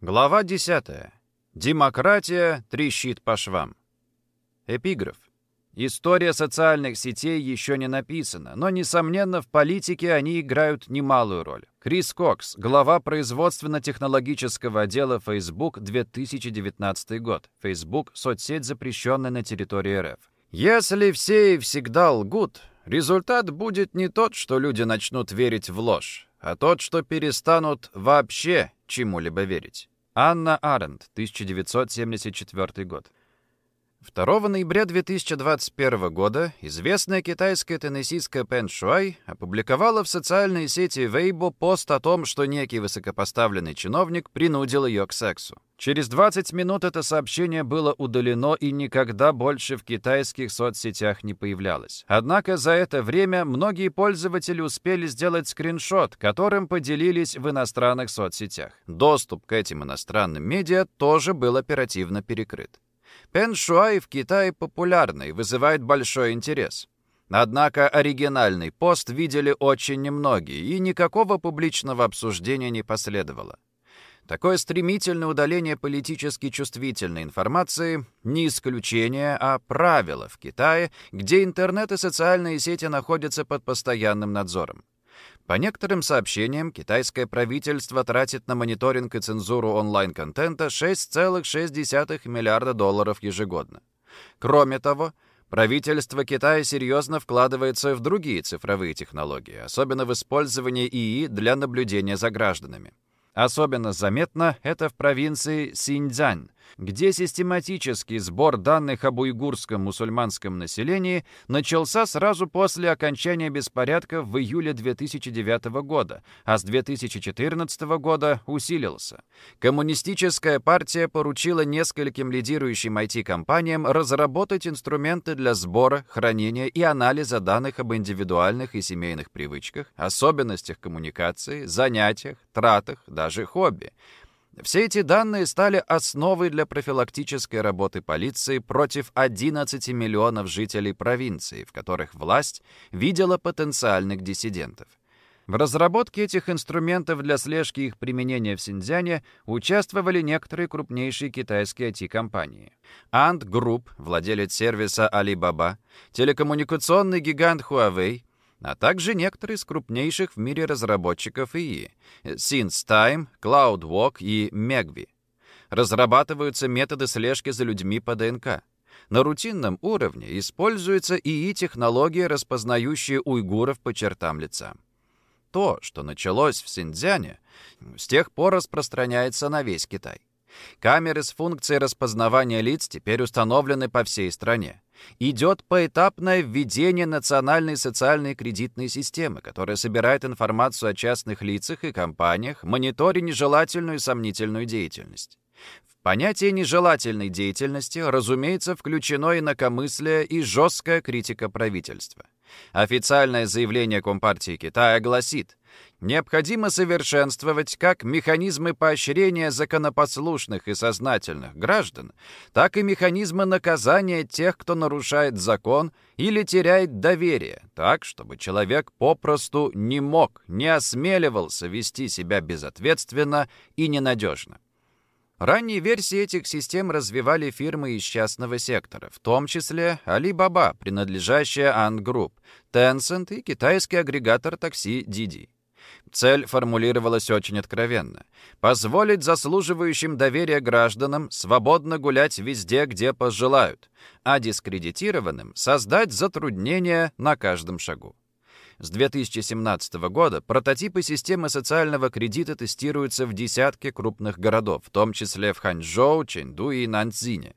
Глава 10. Демократия трещит по швам. Эпиграф. История социальных сетей еще не написана, но, несомненно, в политике они играют немалую роль. Крис Кокс, глава производственно-технологического отдела Facebook 2019 год. Facebook – соцсеть, запрещенная на территории РФ. Если все и всегда лгут, результат будет не тот, что люди начнут верить в ложь, а тот, что перестанут вообще чему-либо верить. Анна Аренд, 1974 год. 2 ноября 2021 года известная китайская теннессистка Пен Шуай опубликовала в социальной сети Weibo пост о том, что некий высокопоставленный чиновник принудил ее к сексу. Через 20 минут это сообщение было удалено и никогда больше в китайских соцсетях не появлялось. Однако за это время многие пользователи успели сделать скриншот, которым поделились в иностранных соцсетях. Доступ к этим иностранным медиа тоже был оперативно перекрыт. Пен Шуай в Китае популярный, вызывает большой интерес. Однако оригинальный пост видели очень немногие, и никакого публичного обсуждения не последовало. Такое стремительное удаление политически чувствительной информации не исключение, а правило в Китае, где интернет и социальные сети находятся под постоянным надзором. По некоторым сообщениям, китайское правительство тратит на мониторинг и цензуру онлайн-контента 6,6 миллиарда долларов ежегодно. Кроме того, правительство Китая серьезно вкладывается в другие цифровые технологии, особенно в использование ИИ для наблюдения за гражданами. Особенно заметно это в провинции Синьцзянь, где систематический сбор данных об уйгурском мусульманском населении начался сразу после окончания беспорядков в июле 2009 года, а с 2014 года усилился. Коммунистическая партия поручила нескольким лидирующим IT-компаниям разработать инструменты для сбора, хранения и анализа данных об индивидуальных и семейных привычках, особенностях коммуникации, занятиях, тратах, даже хобби – все эти данные стали основой для профилактической работы полиции против 11 миллионов жителей провинции, в которых власть видела потенциальных диссидентов. В разработке этих инструментов для слежки их применения в Синьцзяне участвовали некоторые крупнейшие китайские IT-компании. Ant Group, владелец сервиса Alibaba, телекоммуникационный гигант Huawei, а также некоторые из крупнейших в мире разработчиков ИИ — SynthTime, CloudWalk и Megvi. Разрабатываются методы слежки за людьми по ДНК. На рутинном уровне используется ИИ-технология, распознающая уйгуров по чертам лица. То, что началось в Синьцзяне, с тех пор распространяется на весь Китай. Камеры с функцией распознавания лиц теперь установлены по всей стране. Идет поэтапное введение национальной социальной кредитной системы, которая собирает информацию о частных лицах и компаниях, мониторя нежелательную и сомнительную деятельность. В понятие нежелательной деятельности, разумеется, включено инакомыслие и жесткая критика правительства. Официальное заявление Компартии Китая гласит, Необходимо совершенствовать как механизмы поощрения законопослушных и сознательных граждан, так и механизмы наказания тех, кто нарушает закон или теряет доверие, так, чтобы человек попросту не мог, не осмеливался вести себя безответственно и ненадежно. Ранние версии этих систем развивали фирмы из частного сектора, в том числе Alibaba, принадлежащая Ant Group, Tencent и китайский агрегатор такси Didi. Цель формулировалась очень откровенно. Позволить заслуживающим доверия гражданам свободно гулять везде, где пожелают, а дискредитированным создать затруднения на каждом шагу. С 2017 года прототипы системы социального кредита тестируются в десятке крупных городов, в том числе в Ханчжоу, Чэнду и Нанцзине.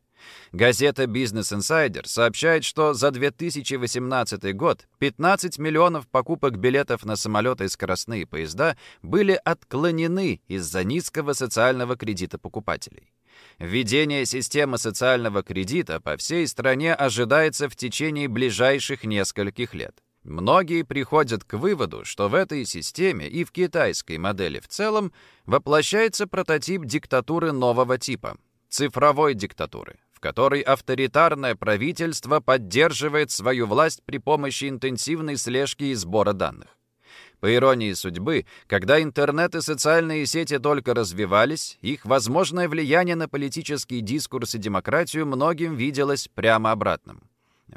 Газета Business Insider сообщает, что за 2018 год 15 миллионов покупок билетов на самолеты и скоростные поезда были отклонены из-за низкого социального кредита покупателей. Введение системы социального кредита по всей стране ожидается в течение ближайших нескольких лет. Многие приходят к выводу, что в этой системе и в китайской модели в целом воплощается прототип диктатуры нового типа – цифровой диктатуры которой авторитарное правительство поддерживает свою власть при помощи интенсивной слежки и сбора данных. По иронии судьбы, когда интернет и социальные сети только развивались, их возможное влияние на политический дискурс и демократию многим виделось прямо обратным.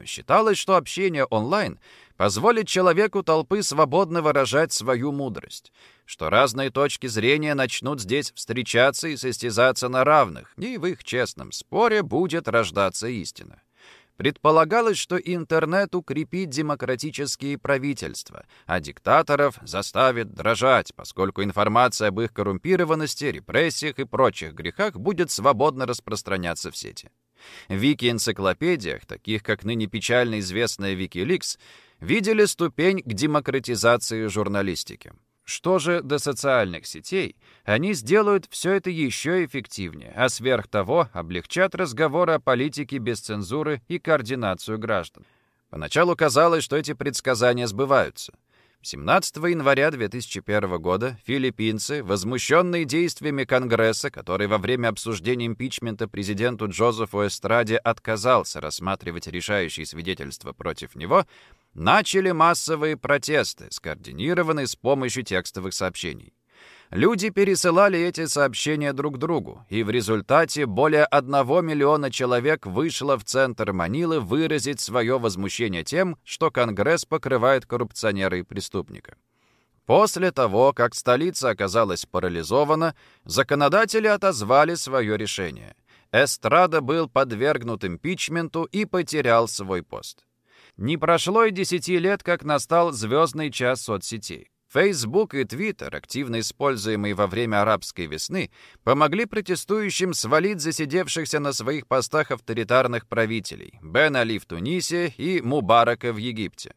Считалось, что общение онлайн позволит человеку толпы свободно выражать свою мудрость, что разные точки зрения начнут здесь встречаться и состязаться на равных, и в их честном споре будет рождаться истина. Предполагалось, что интернет укрепит демократические правительства, а диктаторов заставит дрожать, поскольку информация об их коррумпированности, репрессиях и прочих грехах будет свободно распространяться в сети. В вики-энциклопедиях, таких как ныне печально известная Wikileaks, видели ступень к демократизации журналистики. Что же до социальных сетей, они сделают все это еще эффективнее, а сверх того облегчат разговоры о политике без цензуры и координацию граждан. Поначалу казалось, что эти предсказания сбываются. 17 января 2001 года филиппинцы, возмущенные действиями Конгресса, который во время обсуждения импичмента президенту Джозефу Эстраде отказался рассматривать решающие свидетельства против него, начали массовые протесты, скоординированные с помощью текстовых сообщений. Люди пересылали эти сообщения друг другу, и в результате более одного миллиона человек вышло в центр Манилы выразить свое возмущение тем, что Конгресс покрывает коррупционера и преступника. После того, как столица оказалась парализована, законодатели отозвали свое решение. Эстрада был подвергнут импичменту и потерял свой пост. Не прошло и десяти лет, как настал звездный час соцсетей. Facebook и Twitter, активно используемые во время арабской весны, помогли протестующим свалить засидевшихся на своих постах авторитарных правителей Бен Али в Тунисе и Мубарака в Египте.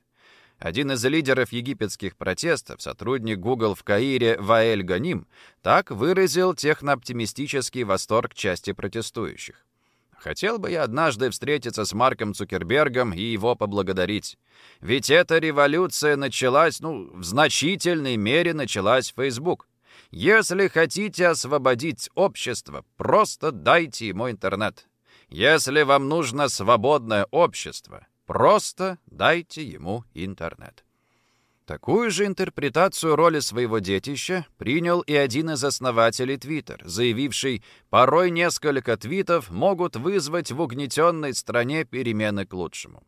Один из лидеров египетских протестов, сотрудник Google в Каире Ваэль Ганим, так выразил технооптимистический восторг части протестующих. Хотел бы я однажды встретиться с Марком Цукербергом и его поблагодарить. Ведь эта революция началась, ну, в значительной мере началась Facebook. Если хотите освободить общество, просто дайте ему интернет. Если вам нужно свободное общество, просто дайте ему интернет. Такую же интерпретацию роли своего детища принял и один из основателей Twitter, заявивший, порой несколько твитов могут вызвать в угнетенной стране перемены к лучшему.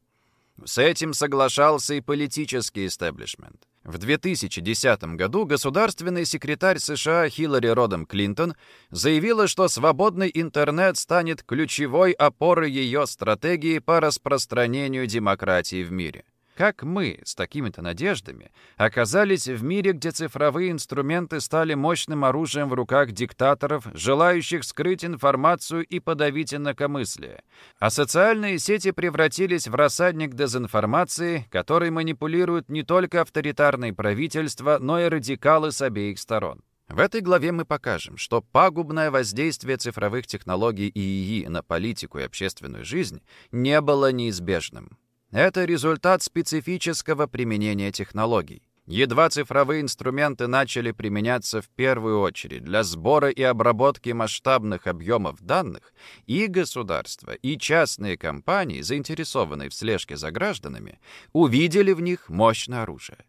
С этим соглашался и политический истеблишмент. В 2010 году государственный секретарь США Хиллари Родом Клинтон заявила, что свободный интернет станет ключевой опорой ее стратегии по распространению демократии в мире. Как мы с такими-то надеждами оказались в мире, где цифровые инструменты стали мощным оружием в руках диктаторов, желающих скрыть информацию и подавить инакомыслие, а социальные сети превратились в рассадник дезинформации, который манипулируют не только авторитарные правительства, но и радикалы с обеих сторон. В этой главе мы покажем, что пагубное воздействие цифровых технологий и ИИ на политику и общественную жизнь не было неизбежным. Это результат специфического применения технологий. Едва цифровые инструменты начали применяться в первую очередь для сбора и обработки масштабных объемов данных, и государства, и частные компании, заинтересованные в слежке за гражданами, увидели в них мощное оружие.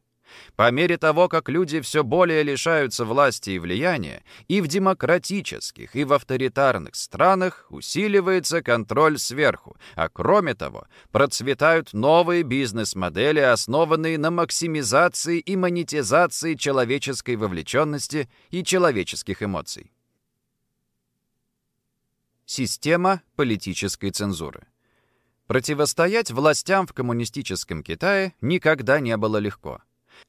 По мере того, как люди все более лишаются власти и влияния, и в демократических, и в авторитарных странах усиливается контроль сверху, а кроме того, процветают новые бизнес-модели, основанные на максимизации и монетизации человеческой вовлеченности и человеческих эмоций. Система политической цензуры. Противостоять властям в коммунистическом Китае никогда не было легко.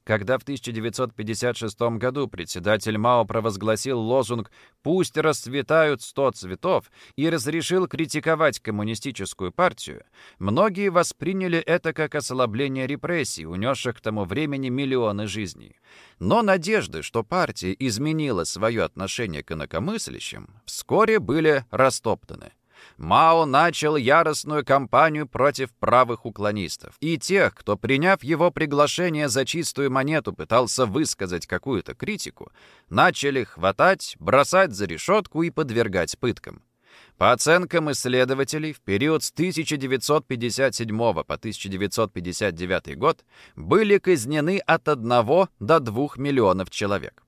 Когда в 1956 году председатель Мао провозгласил лозунг «Пусть расцветают сто цветов» и разрешил критиковать коммунистическую партию, многие восприняли это как ослабление репрессий, унесших к тому времени миллионы жизней. Но надежды, что партия изменила свое отношение к инакомыслящим, вскоре были растоптаны. Мао начал яростную кампанию против правых уклонистов и тех, кто, приняв его приглашение за чистую монету, пытался высказать какую-то критику, начали хватать, бросать за решетку и подвергать пыткам. По оценкам исследователей, в период с 1957 по 1959 год были казнены от 1 до 2 миллионов человек.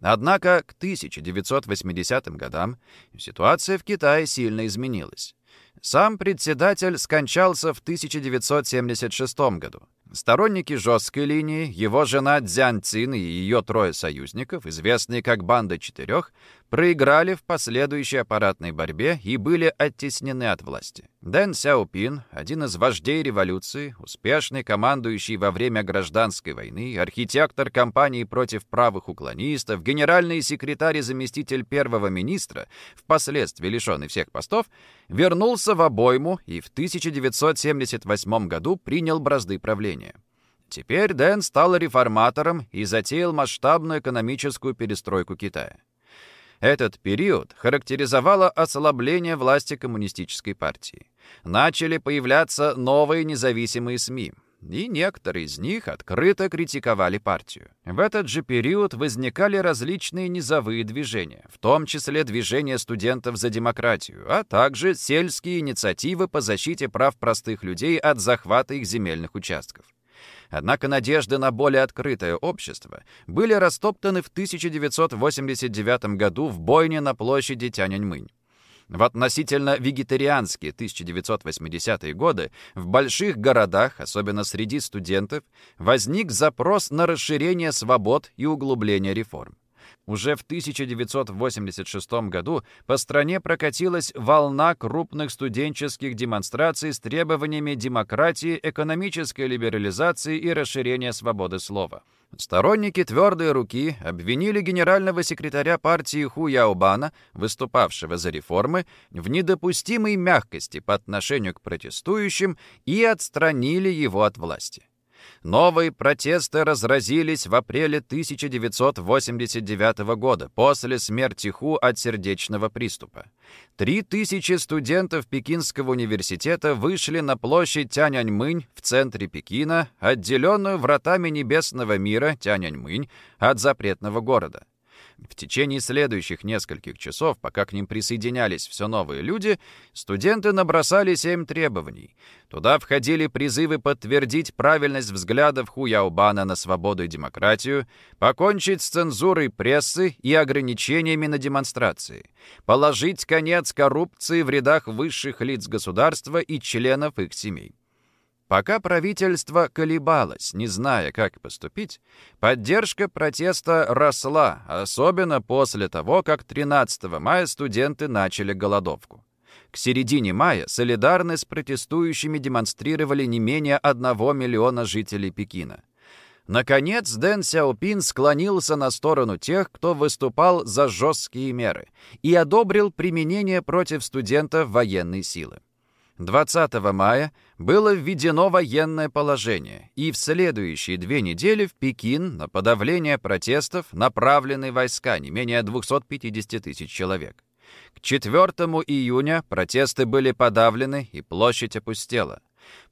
Однако к 1980 годам ситуация в Китае сильно изменилась. Сам председатель скончался в 1976 году. Сторонники жесткой линии, его жена Дзян Цин и ее трое союзников, известные как «Банда четырех», проиграли в последующей аппаратной борьбе и были оттеснены от власти. Дэн Сяопин, один из вождей революции, успешный командующий во время гражданской войны, архитектор кампании против правых уклонистов, генеральный секретарь и заместитель первого министра, впоследствии лишенный всех постов, вернулся в обойму и в 1978 году принял бразды правления. Теперь Дэн стал реформатором и затеял масштабную экономическую перестройку Китая. Этот период характеризовало ослабление власти коммунистической партии. Начали появляться новые независимые СМИ, и некоторые из них открыто критиковали партию. В этот же период возникали различные низовые движения, в том числе движение студентов за демократию, а также сельские инициативы по защите прав простых людей от захвата их земельных участков. Однако надежды на более открытое общество были растоптаны в 1989 году в бойне на площади Тяньаньмынь. В относительно вегетарианские 1980-е годы в больших городах, особенно среди студентов, возник запрос на расширение свобод и углубление реформ. Уже в 1986 году по стране прокатилась волна крупных студенческих демонстраций с требованиями демократии, экономической либерализации и расширения свободы слова. Сторонники «твердой руки» обвинили генерального секретаря партии Ху Яобана, выступавшего за реформы, в недопустимой мягкости по отношению к протестующим и отстранили его от власти. Новые протесты разразились в апреле 1989 года, после смерти Ху от сердечного приступа. Три тысячи студентов Пекинского университета вышли на площадь Тяньаньмынь в центре Пекина, отделенную вратами небесного мира Тяньаньмынь от запретного города. В течение следующих нескольких часов, пока к ним присоединялись все новые люди, студенты набросали семь требований. Туда входили призывы подтвердить правильность взглядов Хуяубана на свободу и демократию, покончить с цензурой прессы и ограничениями на демонстрации, положить конец коррупции в рядах высших лиц государства и членов их семей. Пока правительство колебалось, не зная, как поступить, поддержка протеста росла, особенно после того, как 13 мая студенты начали голодовку. К середине мая солидарны с протестующими демонстрировали не менее 1 миллиона жителей Пекина. Наконец, Дэн Сяопин склонился на сторону тех, кто выступал за жесткие меры, и одобрил применение против студентов военной силы. 20 мая было введено военное положение, и в следующие две недели в Пекин на подавление протестов направлены войска не менее 250 тысяч человек. К 4 июня протесты были подавлены, и площадь опустела.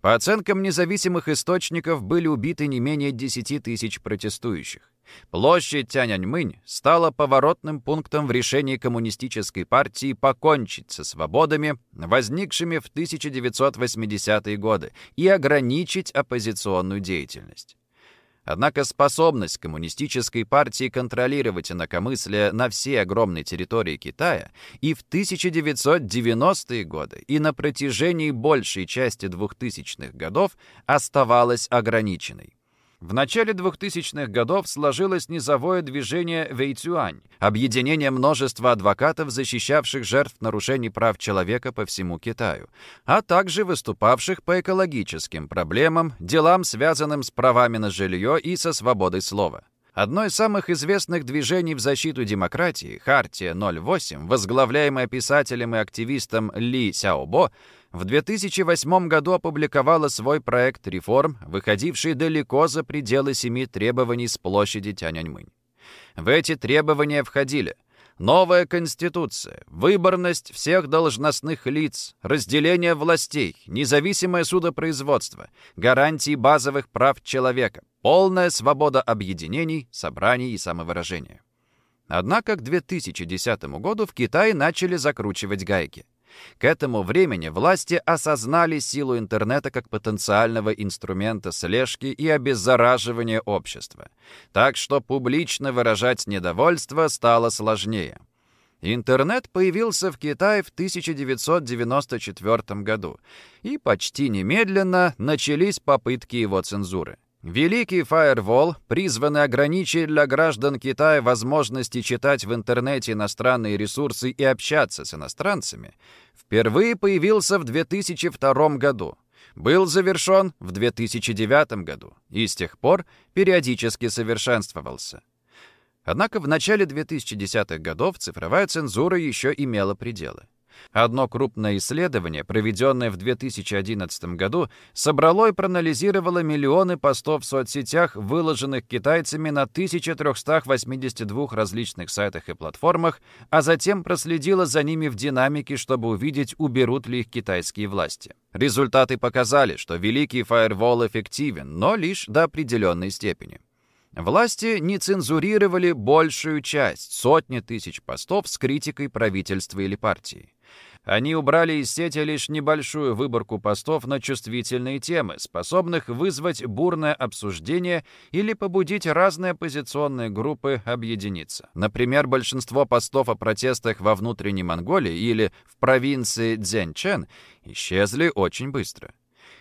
По оценкам независимых источников были убиты не менее 10 тысяч протестующих. Площадь Тяньаньмынь стала поворотным пунктом в решении коммунистической партии покончить со свободами, возникшими в 1980-е годы, и ограничить оппозиционную деятельность. Однако способность коммунистической партии контролировать инакомыслие на всей огромной территории Китая и в 1990-е годы, и на протяжении большей части 2000-х годов оставалась ограниченной. В начале 2000-х годов сложилось низовое движение Вэйцюань, объединение множества адвокатов, защищавших жертв нарушений прав человека по всему Китаю, а также выступавших по экологическим проблемам, делам, связанным с правами на жилье и со свободой слова. Одно из самых известных движений в защиту демократии, Хартия 08, возглавляемая писателем и активистом Ли Сяобо, в 2008 году опубликовала свой проект реформ, выходивший далеко за пределы семи требований с площади Тяньаньмынь. В эти требования входили новая конституция, выборность всех должностных лиц, разделение властей, независимое судопроизводство, гарантии базовых прав человека, полная свобода объединений, собраний и самовыражения. Однако к 2010 году в Китае начали закручивать гайки. К этому времени власти осознали силу интернета как потенциального инструмента слежки и обеззараживания общества. Так что публично выражать недовольство стало сложнее. Интернет появился в Китае в 1994 году, и почти немедленно начались попытки его цензуры. Великий фаервол, призванный ограничить для граждан Китая возможности читать в интернете иностранные ресурсы и общаться с иностранцами, впервые появился в 2002 году, был завершен в 2009 году и с тех пор периодически совершенствовался. Однако в начале 2010-х годов цифровая цензура еще имела пределы. Одно крупное исследование, проведенное в 2011 году, собрало и проанализировало миллионы постов в соцсетях, выложенных китайцами на 1382 различных сайтах и платформах, а затем проследило за ними в динамике, чтобы увидеть, уберут ли их китайские власти. Результаты показали, что великий фаервол эффективен, но лишь до определенной степени. Власти не цензурировали большую часть, сотни тысяч постов с критикой правительства или партии. Они убрали из сети лишь небольшую выборку постов на чувствительные темы, способных вызвать бурное обсуждение или побудить разные оппозиционные группы объединиться. Например, большинство постов о протестах во внутренней Монголии или в провинции Цзэньчэн исчезли очень быстро.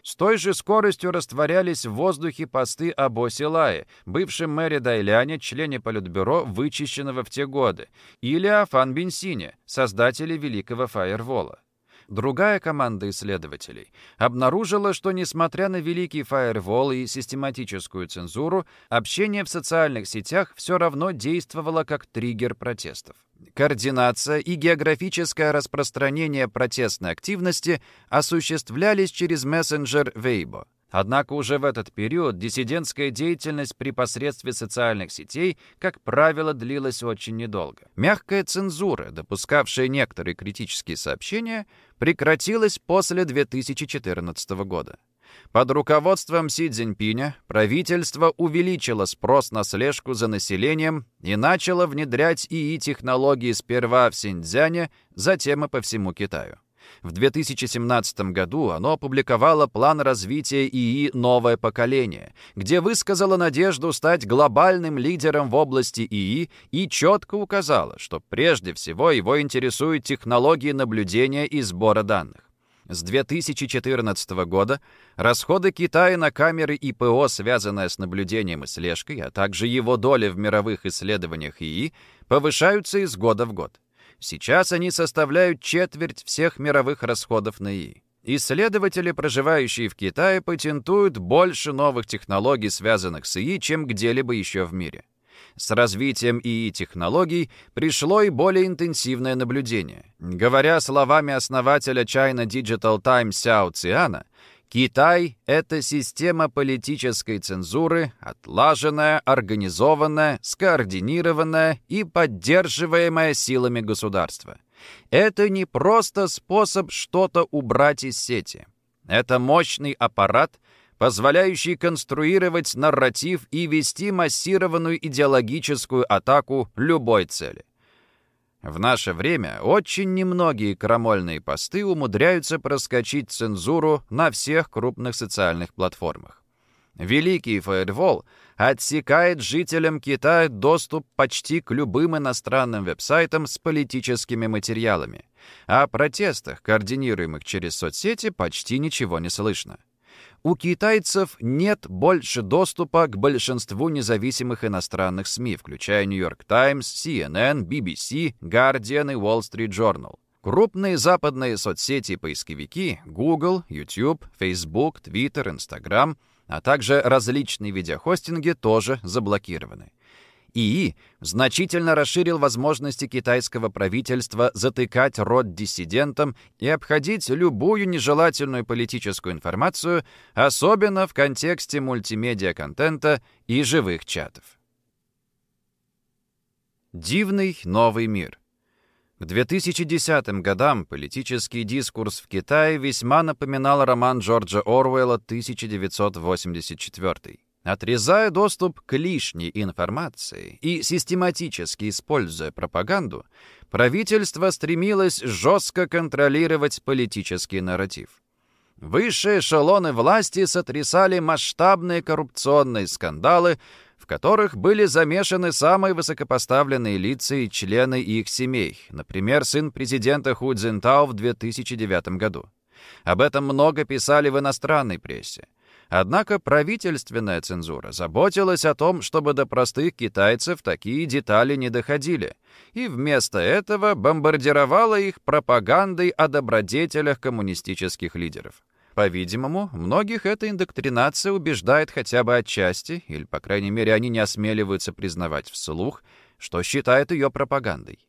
С той же скоростью растворялись в воздухе посты об Осилае, бывшем мэре Дайляне, члене Политбюро, вычищенного в те годы, или о Фан Бенсине, создателе Великого Фаервола. Другая команда исследователей обнаружила, что, несмотря на великий фаервол и систематическую цензуру, общение в социальных сетях все равно действовало как триггер протестов. Координация и географическое распространение протестной активности осуществлялись через мессенджер Weibo. Однако уже в этот период диссидентская деятельность при посредстве социальных сетей, как правило, длилась очень недолго. Мягкая цензура, допускавшая некоторые критические сообщения, прекратилась после 2014 года. Под руководством Си Цзиньпиня правительство увеличило спрос на слежку за населением и начало внедрять ИИ-технологии сперва в Синьцзяне, затем и по всему Китаю. В 2017 году оно опубликовало план развития ИИ «Новое поколение», где высказало надежду стать глобальным лидером в области ИИ и четко указало, что прежде всего его интересуют технологии наблюдения и сбора данных. С 2014 года расходы Китая на камеры и ПО, связанные с наблюдением и слежкой, а также его доля в мировых исследованиях ИИ, повышаются из года в год. Сейчас они составляют четверть всех мировых расходов на ИИ. Исследователи, проживающие в Китае, патентуют больше новых технологий, связанных с ИИ, чем где-либо еще в мире. С развитием ИИ-технологий пришло и более интенсивное наблюдение. Говоря словами основателя China Digital Times Сяо Циана, Китай — это система политической цензуры, отлаженная, организованная, скоординированная и поддерживаемая силами государства. Это не просто способ что-то убрать из сети. Это мощный аппарат, позволяющий конструировать нарратив и вести массированную идеологическую атаку любой цели. В наше время очень немногие крамольные посты умудряются проскочить цензуру на всех крупных социальных платформах. Великий фаервол отсекает жителям Китая доступ почти к любым иностранным веб-сайтам с политическими материалами. О протестах, координируемых через соцсети, почти ничего не слышно. У китайцев нет больше доступа к большинству независимых иностранных СМИ, включая York Times, CNN, BBC, Guardian и Wall Street Journal. Крупные западные соцсети и поисковики Google, YouTube, Facebook, Twitter, Instagram, а также различные видеохостинги тоже заблокированы. ИИ значительно расширил возможности китайского правительства затыкать рот диссидентам и обходить любую нежелательную политическую информацию, особенно в контексте мультимедиа-контента и живых чатов. Дивный новый мир. К 2010 годам политический дискурс в Китае весьма напоминал роман Джорджа Оруэлла «1984». Отрезая доступ к лишней информации и систематически используя пропаганду, правительство стремилось жестко контролировать политический нарратив. Высшие эшелоны власти сотрясали масштабные коррупционные скандалы, в которых были замешаны самые высокопоставленные лица и члены их семей, например, сын президента Ху Цзинтао в 2009 году. Об этом много писали в иностранной прессе. Однако правительственная цензура заботилась о том, чтобы до простых китайцев такие детали не доходили, и вместо этого бомбардировала их пропагандой о добродетелях коммунистических лидеров. По-видимому, многих эта индоктринация убеждает хотя бы отчасти, или, по крайней мере, они не осмеливаются признавать вслух, что считают ее пропагандой.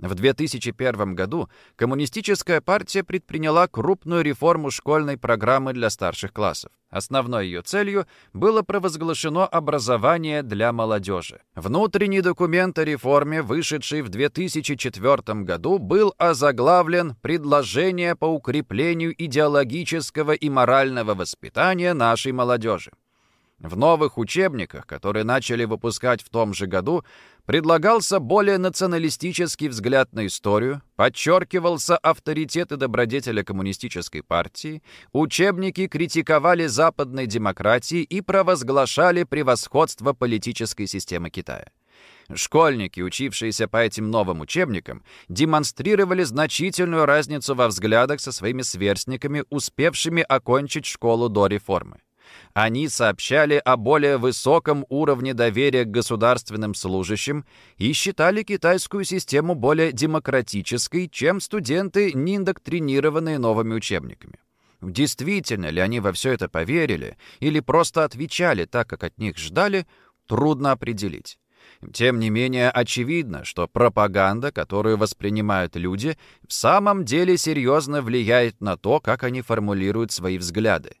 В 2001 году Коммунистическая партия предприняла крупную реформу школьной программы для старших классов. Основной ее целью было провозглашено образование для молодежи. Внутренний документ о реформе, вышедший в 2004 году, был озаглавлен «Предложение по укреплению идеологического и морального воспитания нашей молодежи». В новых учебниках, которые начали выпускать в том же году, предлагался более националистический взгляд на историю, подчеркивался авторитет и добродетеля коммунистической партии, учебники критиковали западной демократии и провозглашали превосходство политической системы Китая. Школьники, учившиеся по этим новым учебникам, демонстрировали значительную разницу во взглядах со своими сверстниками, успевшими окончить школу до реформы. Они сообщали о более высоком уровне доверия к государственным служащим и считали китайскую систему более демократической, чем студенты, не индоктринированные новыми учебниками. Действительно ли они во все это поверили или просто отвечали так, как от них ждали, трудно определить. Тем не менее, очевидно, что пропаганда, которую воспринимают люди, в самом деле серьезно влияет на то, как они формулируют свои взгляды.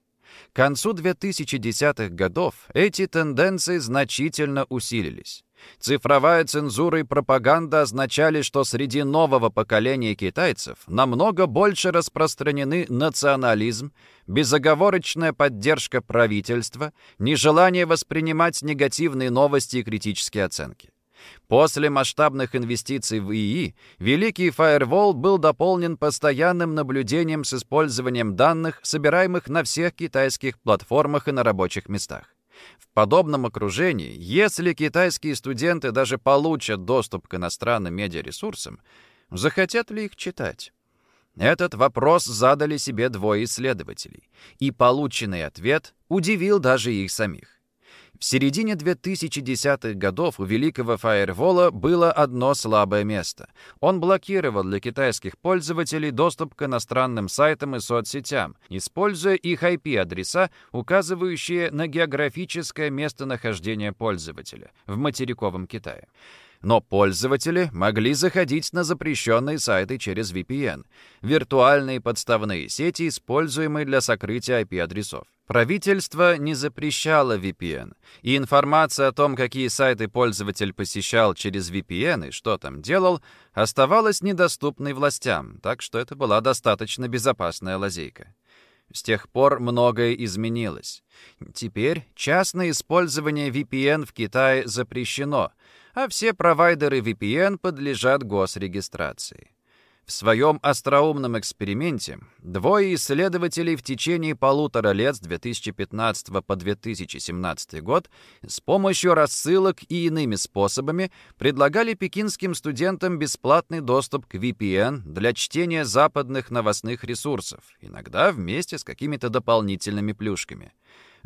К концу 2010-х годов эти тенденции значительно усилились. Цифровая цензура и пропаганда означали, что среди нового поколения китайцев намного больше распространены национализм, безоговорочная поддержка правительства, нежелание воспринимать негативные новости и критические оценки. После масштабных инвестиций в ИИ, Великий Firewall был дополнен постоянным наблюдением с использованием данных, собираемых на всех китайских платформах и на рабочих местах. В подобном окружении, если китайские студенты даже получат доступ к иностранным медиаресурсам, захотят ли их читать? Этот вопрос задали себе двое исследователей, и полученный ответ удивил даже их самих. В середине 2010-х годов у великого фаервола было одно слабое место. Он блокировал для китайских пользователей доступ к иностранным сайтам и соцсетям, используя их IP-адреса, указывающие на географическое местонахождение пользователя в материковом Китае но пользователи могли заходить на запрещенные сайты через VPN, виртуальные подставные сети, используемые для сокрытия IP-адресов. Правительство не запрещало VPN, и информация о том, какие сайты пользователь посещал через VPN и что там делал, оставалась недоступной властям, так что это была достаточно безопасная лазейка. С тех пор многое изменилось. Теперь частное использование VPN в Китае запрещено, а все провайдеры VPN подлежат госрегистрации. В своем остроумном эксперименте двое исследователей в течение полутора лет с 2015 по 2017 год с помощью рассылок и иными способами предлагали пекинским студентам бесплатный доступ к VPN для чтения западных новостных ресурсов, иногда вместе с какими-то дополнительными плюшками.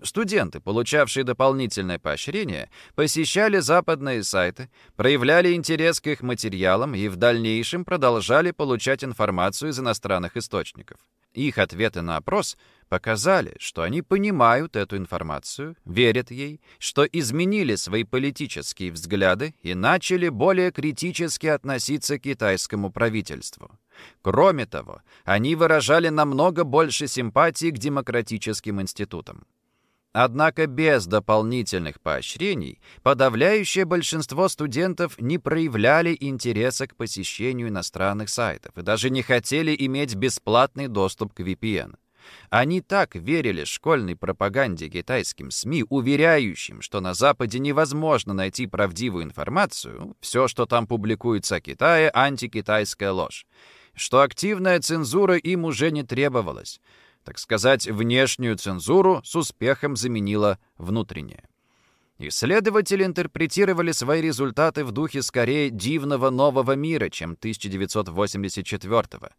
Студенты, получавшие дополнительное поощрение, посещали западные сайты, проявляли интерес к их материалам и в дальнейшем продолжали получать информацию из иностранных источников. Их ответы на опрос показали, что они понимают эту информацию, верят ей, что изменили свои политические взгляды и начали более критически относиться к китайскому правительству. Кроме того, они выражали намного больше симпатии к демократическим институтам. Однако без дополнительных поощрений подавляющее большинство студентов не проявляли интереса к посещению иностранных сайтов и даже не хотели иметь бесплатный доступ к VPN. Они так верили школьной пропаганде китайским СМИ, уверяющим, что на Западе невозможно найти правдивую информацию, все, что там публикуется о Китае, антикитайская ложь, что активная цензура им уже не требовалась. Так сказать, внешнюю цензуру с успехом заменила внутренняя. Исследователи интерпретировали свои результаты в духе скорее дивного нового мира, чем 1984 -го.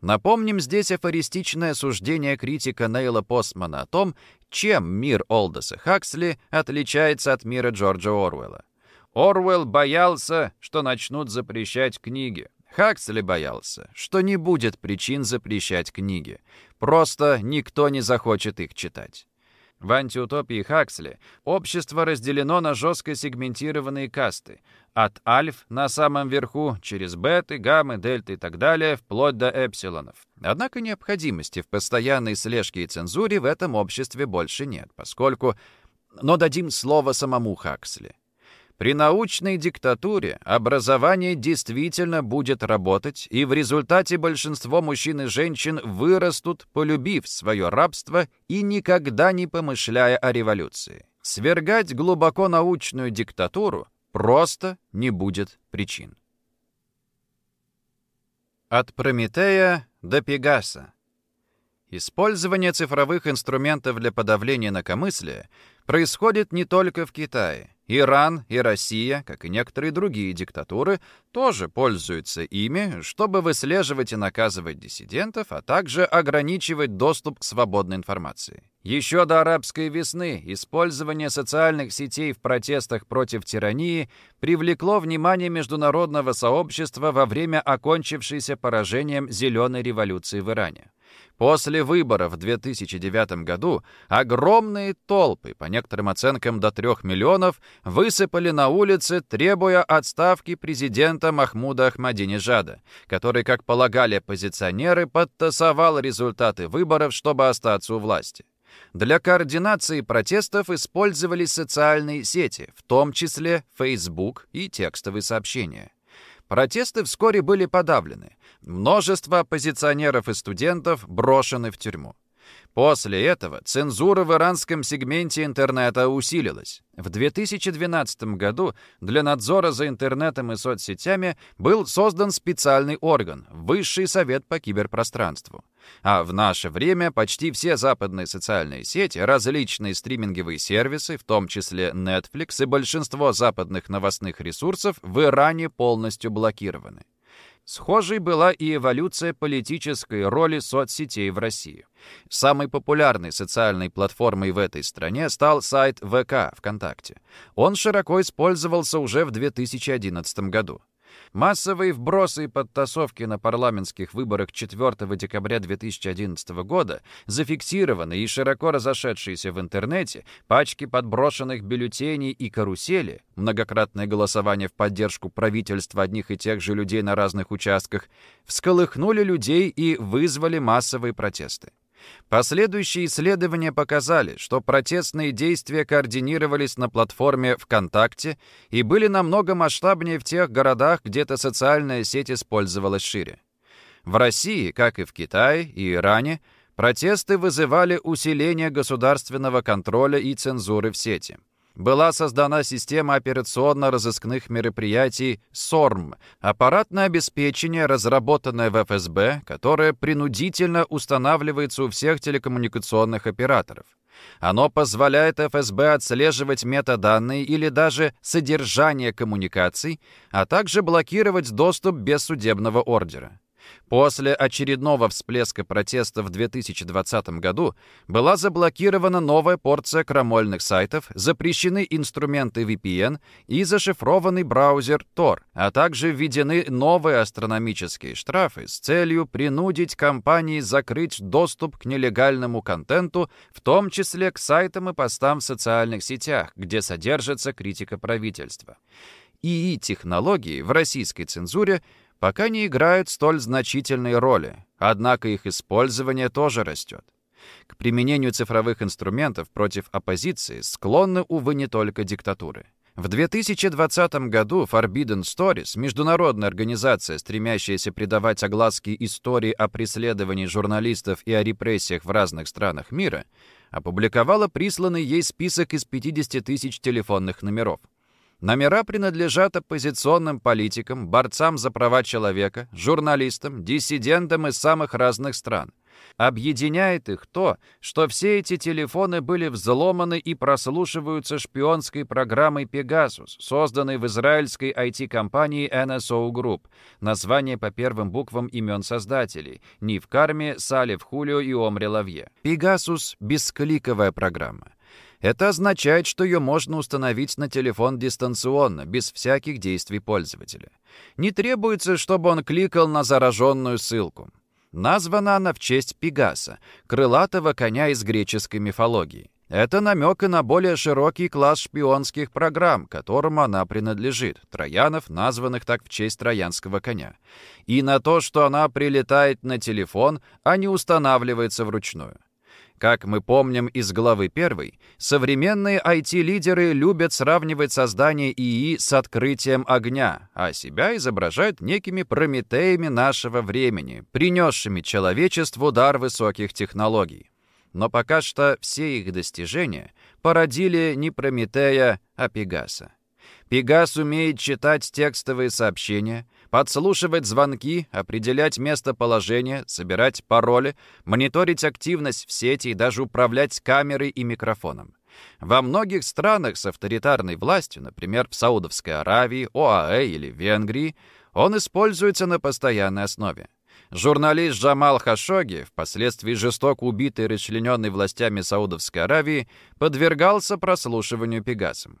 Напомним здесь афористичное суждение критика Нейла Постмана о том, чем мир Олдоса Хаксли отличается от мира Джорджа Оруэлла. Оруэлл боялся, что начнут запрещать книги. Хаксли боялся, что не будет причин запрещать книги. Просто никто не захочет их читать. В антиутопии Хаксли общество разделено на жестко сегментированные касты. От альф на самом верху, через беты, гаммы, дельты и так далее, вплоть до эпсилонов. Однако необходимости в постоянной слежке и цензуре в этом обществе больше нет, поскольку... Но дадим слово самому Хаксли. При научной диктатуре образование действительно будет работать, и в результате большинство мужчин и женщин вырастут, полюбив свое рабство и никогда не помышляя о революции. Свергать глубоко научную диктатуру просто не будет причин. От Прометея до Пегаса. Использование цифровых инструментов для подавления инакомыслия происходит не только в Китае. Иран и Россия, как и некоторые другие диктатуры, тоже пользуются ими, чтобы выслеживать и наказывать диссидентов, а также ограничивать доступ к свободной информации. Еще до арабской весны использование социальных сетей в протестах против тирании привлекло внимание международного сообщества во время окончившейся поражением зеленой революции в Иране. После выборов в 2009 году огромные толпы, по некоторым оценкам до 3 миллионов, высыпали на улицы, требуя отставки президента Махмуда Ахмадинежада, который, как полагали оппозиционеры, подтасовал результаты выборов, чтобы остаться у власти. Для координации протестов использовались социальные сети, в том числе Facebook и текстовые сообщения. Протесты вскоре были подавлены. Множество оппозиционеров и студентов брошены в тюрьму. После этого цензура в иранском сегменте интернета усилилась. В 2012 году для надзора за интернетом и соцсетями был создан специальный орган – Высший совет по киберпространству. А в наше время почти все западные социальные сети, различные стриминговые сервисы, в том числе Netflix и большинство западных новостных ресурсов в Иране полностью блокированы. Схожей была и эволюция политической роли соцсетей в России. Самой популярной социальной платформой в этой стране стал сайт ВК ВКонтакте. Он широко использовался уже в 2011 году. Массовые вбросы и подтасовки на парламентских выборах 4 декабря 2011 года, зафиксированные и широко разошедшиеся в интернете, пачки подброшенных бюллетеней и карусели, многократное голосование в поддержку правительства одних и тех же людей на разных участках, всколыхнули людей и вызвали массовые протесты. Последующие исследования показали, что протестные действия координировались на платформе ВКонтакте и были намного масштабнее в тех городах, где эта социальная сеть использовалась шире. В России, как и в Китае и Иране, протесты вызывали усиление государственного контроля и цензуры в сети была создана система операционно-розыскных мероприятий СОРМ, аппаратное обеспечение, разработанное в ФСБ, которое принудительно устанавливается у всех телекоммуникационных операторов. Оно позволяет ФСБ отслеживать метаданные или даже содержание коммуникаций, а также блокировать доступ без судебного ордера. После очередного всплеска протеста в 2020 году была заблокирована новая порция крамольных сайтов, запрещены инструменты VPN и зашифрованный браузер Tor, а также введены новые астрономические штрафы с целью принудить компании закрыть доступ к нелегальному контенту, в том числе к сайтам и постам в социальных сетях, где содержится критика правительства. ИИ-технологии в российской цензуре – пока не играют столь значительной роли, однако их использование тоже растет. К применению цифровых инструментов против оппозиции склонны, увы, не только диктатуры. В 2020 году Forbidden Stories, международная организация, стремящаяся придавать огласки истории о преследовании журналистов и о репрессиях в разных странах мира, опубликовала присланный ей список из 50 тысяч телефонных номеров. Номера принадлежат оппозиционным политикам, борцам за права человека, журналистам, диссидентам из самых разных стран. Объединяет их то, что все эти телефоны были взломаны и прослушиваются шпионской программой Pegasus, созданной в израильской IT-компании NSO Group, название по первым буквам имен создателей – Нив Карми, Салев Хулио и Омри Лавье. Pegasus – бескликовая программа. Это означает, что ее можно установить на телефон дистанционно, без всяких действий пользователя. Не требуется, чтобы он кликал на зараженную ссылку. Названа она в честь Пегаса, крылатого коня из греческой мифологии. Это намек и на более широкий класс шпионских программ, которому она принадлежит, троянов, названных так в честь троянского коня. И на то, что она прилетает на телефон, а не устанавливается вручную. Как мы помним из главы 1, современные IT-лидеры любят сравнивать создание ИИ с открытием огня, а себя изображают некими прометеями нашего времени, принесшими человечеству дар высоких технологий. Но пока что все их достижения породили не Прометея, а Пегаса. Пегас умеет читать текстовые сообщения, подслушивать звонки, определять местоположение, собирать пароли, мониторить активность в сети и даже управлять камерой и микрофоном. Во многих странах с авторитарной властью, например, в Саудовской Аравии, ОАЭ или Венгрии, он используется на постоянной основе. Журналист Джамал Хашоги, впоследствии жестоко убитый и расчлененный властями Саудовской Аравии, подвергался прослушиванию Пегасом.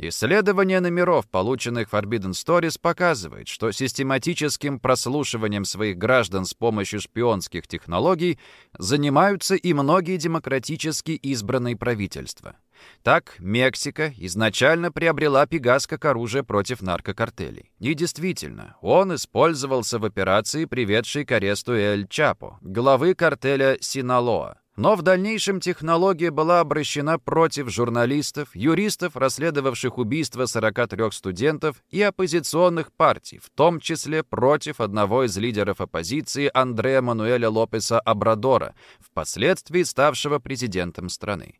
Исследование номеров, полученных Forbidden Stories, показывает, что систематическим прослушиванием своих граждан с помощью шпионских технологий занимаются и многие демократически избранные правительства. Так, Мексика изначально приобрела Пегас как оружие против наркокартелей. И действительно, он использовался в операции, приведшей к аресту Эль Чапо, главы картеля Синалоа. Но в дальнейшем технология была обращена против журналистов, юристов, расследовавших убийство 43 студентов и оппозиционных партий, в том числе против одного из лидеров оппозиции Андреа Мануэля Лопеса Абрадора, впоследствии ставшего президентом страны.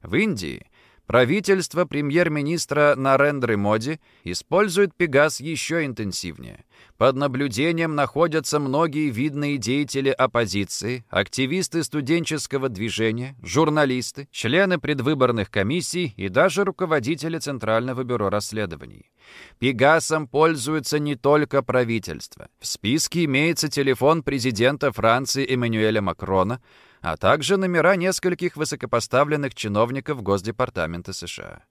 В Индии правительство премьер-министра Нарендры Моди использует Пегас еще интенсивнее – под наблюдением находятся многие видные деятели оппозиции, активисты студенческого движения, журналисты, члены предвыборных комиссий и даже руководители Центрального бюро расследований. Пегасом пользуется не только правительство. В списке имеется телефон президента Франции Эммануэля Макрона, а также номера нескольких высокопоставленных чиновников Госдепартамента США.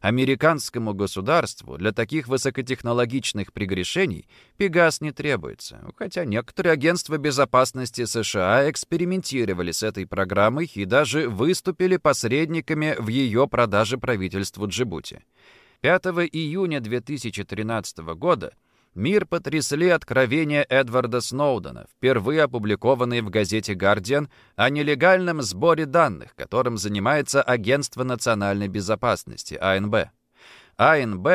Американскому государству для таких высокотехнологичных прегрешений Пегас не требуется, хотя некоторые агентства безопасности США экспериментировали с этой программой и даже выступили посредниками в ее продаже правительству Джибути. 5 июня 2013 года Мир потрясли откровения Эдварда Сноудена, впервые опубликованные в газете «Гардиан», о нелегальном сборе данных, которым занимается Агентство национальной безопасности, АНБ. АНБ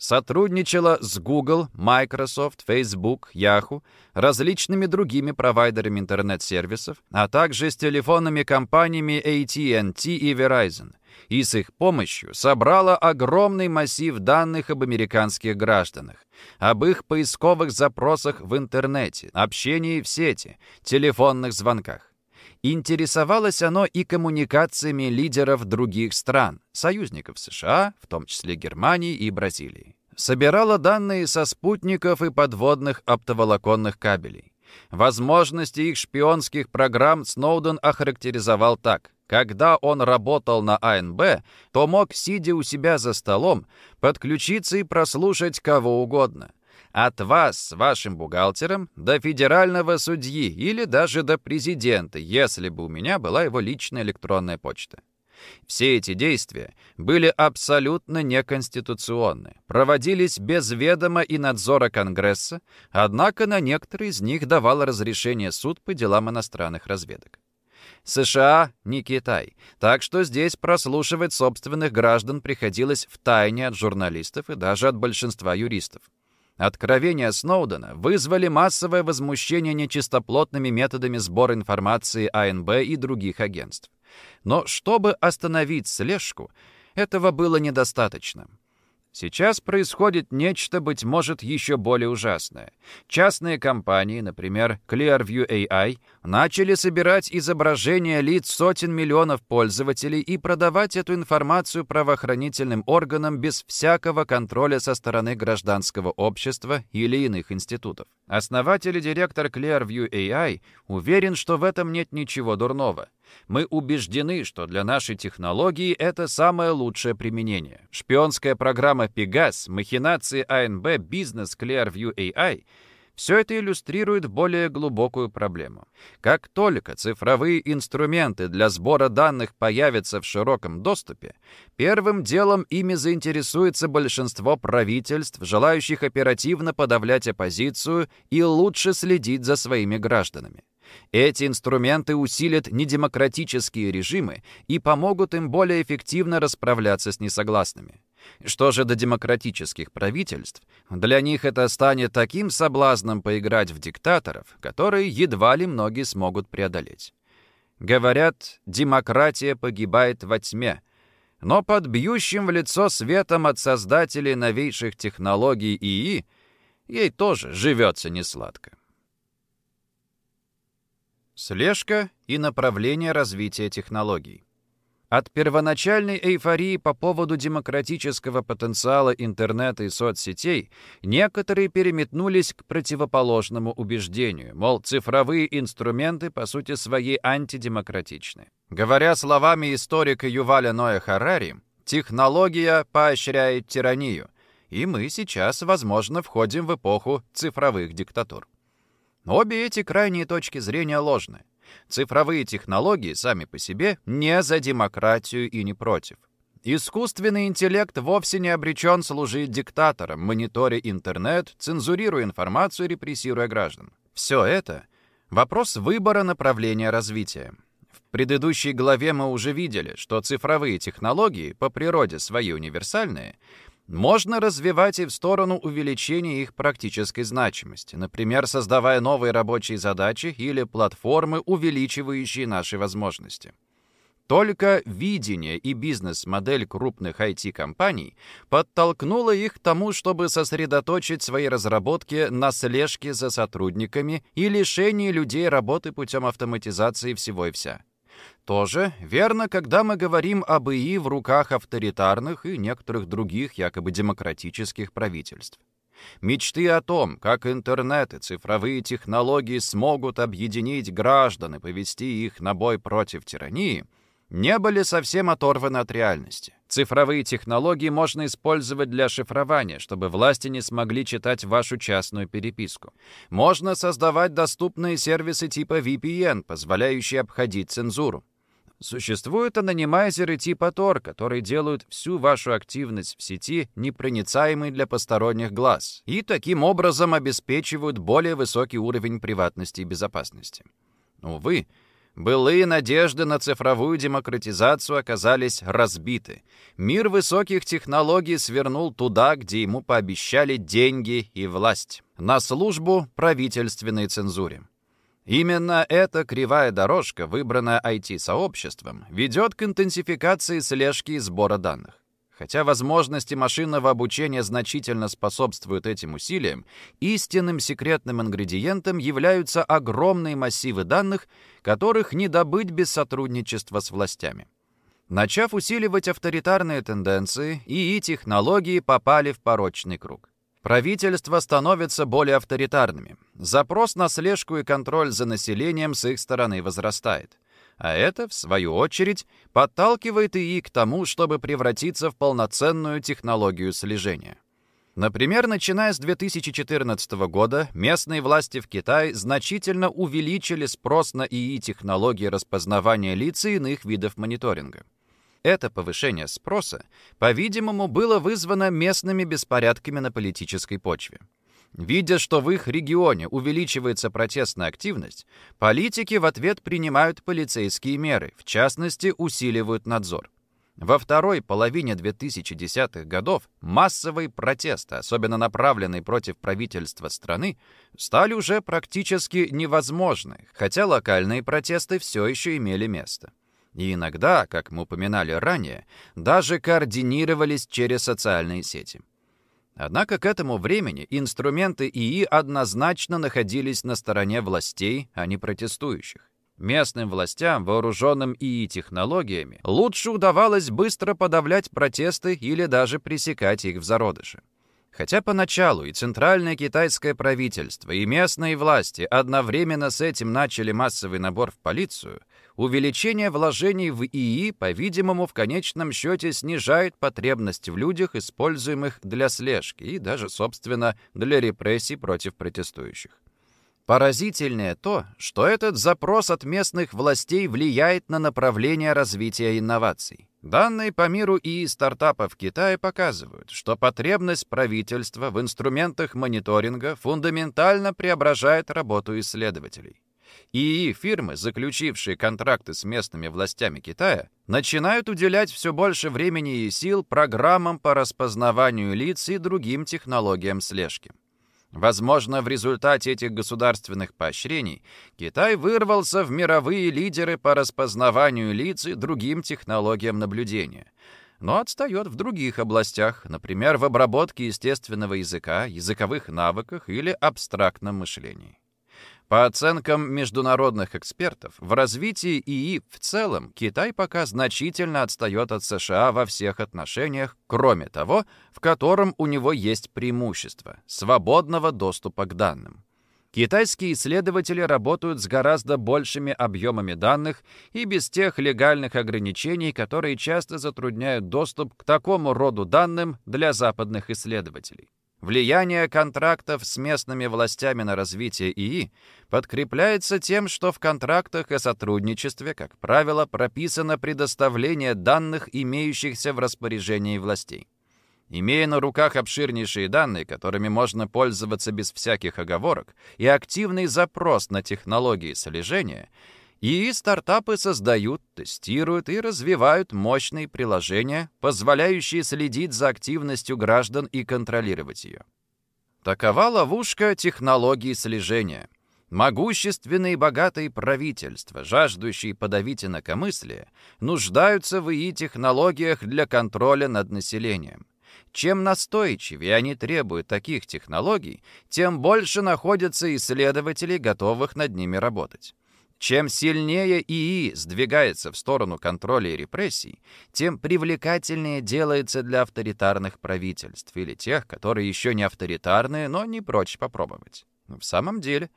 сотрудничала с Google, Microsoft, Facebook, Yahoo, различными другими провайдерами интернет-сервисов, а также с телефонными компаниями AT&T и Verizon и с их помощью собрала огромный массив данных об американских гражданах, об их поисковых запросах в интернете, общении в сети, телефонных звонках. Интересовалось оно и коммуникациями лидеров других стран, союзников США, в том числе Германии и Бразилии. Собирало данные со спутников и подводных оптоволоконных кабелей. Возможности их шпионских программ Сноуден охарактеризовал так. Когда он работал на АНБ, то мог, сидя у себя за столом, подключиться и прослушать кого угодно. От вас с вашим бухгалтером до федерального судьи или даже до президента, если бы у меня была его личная электронная почта. Все эти действия были абсолютно неконституционны, проводились без ведома и надзора Конгресса, однако на некоторые из них давал разрешение суд по делам иностранных разведок. США не Китай, так что здесь прослушивать собственных граждан приходилось втайне от журналистов и даже от большинства юристов. Откровения Сноудена вызвали массовое возмущение нечистоплотными методами сбора информации АНБ и других агентств. Но чтобы остановить слежку, этого было недостаточно. Сейчас происходит нечто, быть может, еще более ужасное. Частные компании, например, Clearview AI, начали собирать изображения лиц сотен миллионов пользователей и продавать эту информацию правоохранительным органам без всякого контроля со стороны гражданского общества или иных институтов. Основатель и директор Clearview AI уверен, что в этом нет ничего дурного. Мы убеждены, что для нашей технологии это самое лучшее применение. Шпионская программа Pegas, махинации АНБ, бизнес Clearview AI — все это иллюстрирует более глубокую проблему. Как только цифровые инструменты для сбора данных появятся в широком доступе, первым делом ими заинтересуется большинство правительств, желающих оперативно подавлять оппозицию и лучше следить за своими гражданами. Эти инструменты усилят недемократические режимы и помогут им более эффективно расправляться с несогласными. Что же до демократических правительств, для них это станет таким соблазном поиграть в диктаторов, которые едва ли многие смогут преодолеть. Говорят, демократия погибает во тьме, но под бьющим в лицо светом от создателей новейших технологий ИИ ей тоже живется несладко. Слежка и направление развития технологий. От первоначальной эйфории по поводу демократического потенциала интернета и соцсетей некоторые переметнулись к противоположному убеждению, мол, цифровые инструменты по сути своей антидемократичны. Говоря словами историка Юваля Ноя Харари, технология поощряет тиранию, и мы сейчас, возможно, входим в эпоху цифровых диктатур. Обе эти крайние точки зрения ложны. Цифровые технологии сами по себе не за демократию и не против. Искусственный интеллект вовсе не обречен служить диктатором, мониторя интернет, цензурируя информацию, репрессируя граждан. Все это — вопрос выбора направления развития. В предыдущей главе мы уже видели, что цифровые технологии по природе своей универсальные, можно развивать и в сторону увеличения их практической значимости, например, создавая новые рабочие задачи или платформы, увеличивающие наши возможности. Только видение и бизнес-модель крупных IT-компаний подтолкнуло их к тому, чтобы сосредоточить свои разработки на слежке за сотрудниками и лишении людей работы путем автоматизации всего и вся. Тоже верно, когда мы говорим об ИИ в руках авторитарных и некоторых других якобы демократических правительств. Мечты о том, как интернет и цифровые технологии смогут объединить граждан и повести их на бой против тирании, не были совсем оторваны от реальности. Цифровые технологии можно использовать для шифрования, чтобы власти не смогли читать вашу частную переписку. Можно создавать доступные сервисы типа VPN, позволяющие обходить цензуру. Существуют анонимайзеры типа Tor, которые делают всю вашу активность в сети непроницаемой для посторонних глаз и таким образом обеспечивают более высокий уровень приватности и безопасности. Увы, Былые надежды на цифровую демократизацию оказались разбиты. Мир высоких технологий свернул туда, где ему пообещали деньги и власть. На службу правительственной цензуре. Именно эта кривая дорожка, выбранная IT-сообществом, ведет к интенсификации слежки и сбора данных. Хотя возможности машинного обучения значительно способствуют этим усилиям, истинным секретным ингредиентом являются огромные массивы данных, которых не добыть без сотрудничества с властями. Начав усиливать авторитарные тенденции, ИИ-технологии попали в порочный круг. Правительства становятся более авторитарными. Запрос на слежку и контроль за населением с их стороны возрастает. А это, в свою очередь, подталкивает ИИ к тому, чтобы превратиться в полноценную технологию слежения. Например, начиная с 2014 года местные власти в Китае значительно увеличили спрос на ИИ-технологии распознавания лиц и иных видов мониторинга. Это повышение спроса, по-видимому, было вызвано местными беспорядками на политической почве. Видя, что в их регионе увеличивается протестная активность, политики в ответ принимают полицейские меры, в частности, усиливают надзор. Во второй половине 2010-х годов массовые протесты, особенно направленные против правительства страны, стали уже практически невозможны, хотя локальные протесты все еще имели место. И иногда, как мы упоминали ранее, даже координировались через социальные сети. Однако к этому времени инструменты ИИ однозначно находились на стороне властей, а не протестующих. Местным властям, вооруженным ИИ-технологиями, лучше удавалось быстро подавлять протесты или даже пресекать их в зародыше. Хотя поначалу и центральное китайское правительство, и местные власти одновременно с этим начали массовый набор в полицию, увеличение вложений в ИИ, по-видимому, в конечном счете снижает потребность в людях, используемых для слежки и даже, собственно, для репрессий против протестующих. Поразительнее то, что этот запрос от местных властей влияет на направление развития инноваций. Данные по миру и стартапов Китая показывают, что потребность правительства в инструментах мониторинга фундаментально преображает работу исследователей. ИИ фирмы, заключившие контракты с местными властями Китая, начинают уделять все больше времени и сил программам по распознаванию лиц и другим технологиям слежки. Возможно, в результате этих государственных поощрений Китай вырвался в мировые лидеры по распознаванию лиц и другим технологиям наблюдения, но отстает в других областях, например, в обработке естественного языка, языковых навыках или абстрактном мышлении. По оценкам международных экспертов, в развитии ИИ в целом Китай пока значительно отстает от США во всех отношениях, кроме того, в котором у него есть преимущество – свободного доступа к данным. Китайские исследователи работают с гораздо большими объемами данных и без тех легальных ограничений, которые часто затрудняют доступ к такому роду данным для западных исследователей. Влияние контрактов с местными властями на развитие ИИ подкрепляется тем, что в контрактах о сотрудничестве, как правило, прописано предоставление данных, имеющихся в распоряжении властей. Имея на руках обширнейшие данные, которыми можно пользоваться без всяких оговорок, и активный запрос на технологии слежения – и стартапы создают, тестируют и развивают мощные приложения, позволяющие следить за активностью граждан и контролировать ее. Такова ловушка технологий слежения. Могущественные и богатые правительства, жаждущие подавить инакомыслие, нуждаются в ИИ-технологиях для контроля над населением. Чем настойчивее они требуют таких технологий, тем больше находятся исследователей, готовых над ними работать. Чем сильнее ИИ сдвигается в сторону контроля и репрессий, тем привлекательнее делается для авторитарных правительств или тех, которые еще не авторитарные, но не прочь попробовать. В самом деле,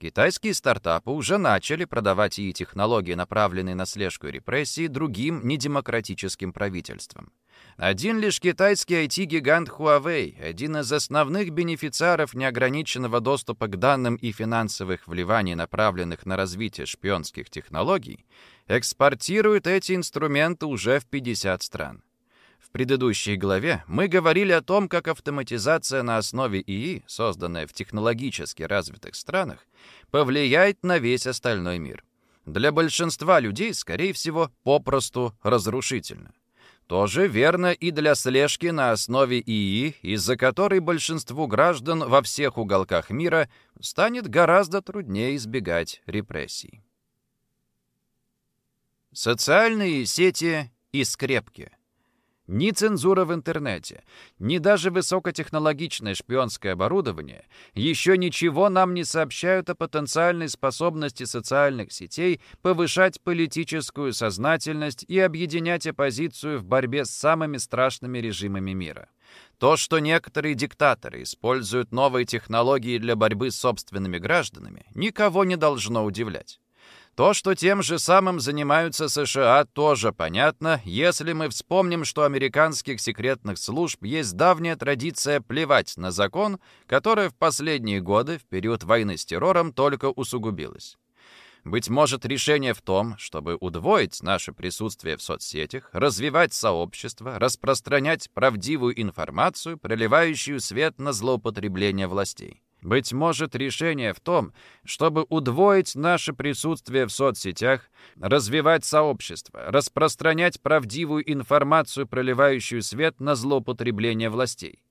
китайские стартапы уже начали продавать ИИ-технологии, направленные на слежку и репрессии, другим недемократическим правительствам. Один лишь китайский IT-гигант Huawei, один из основных бенефициаров неограниченного доступа к данным и финансовых вливаний, направленных на развитие шпионских технологий, экспортирует эти инструменты уже в 50 стран. В предыдущей главе мы говорили о том, как автоматизация на основе ИИ, созданная в технологически развитых странах, повлияет на весь остальной мир. Для большинства людей, скорее всего, попросту разрушительно. Тоже верно и для слежки на основе ИИ, из-за которой большинству граждан во всех уголках мира станет гораздо труднее избегать репрессий. Социальные сети и скрепки – ни цензура в интернете, ни даже высокотехнологичное шпионское оборудование еще ничего нам не сообщают о потенциальной способности социальных сетей повышать политическую сознательность и объединять оппозицию в борьбе с самыми страшными режимами мира. То, что некоторые диктаторы используют новые технологии для борьбы с собственными гражданами, никого не должно удивлять. То, что тем же самым занимаются США, тоже понятно, если мы вспомним, что американских секретных служб есть давняя традиция плевать на закон, которая в последние годы, в период войны с террором, только усугубилась. Быть может, решение в том, чтобы удвоить наше присутствие в соцсетях, развивать сообщество, распространять правдивую информацию, проливающую свет на злоупотребление властей. Быть может, решение в том, чтобы удвоить наше присутствие в соцсетях, развивать сообщество, распространять правдивую информацию, проливающую свет на злоупотребление властей.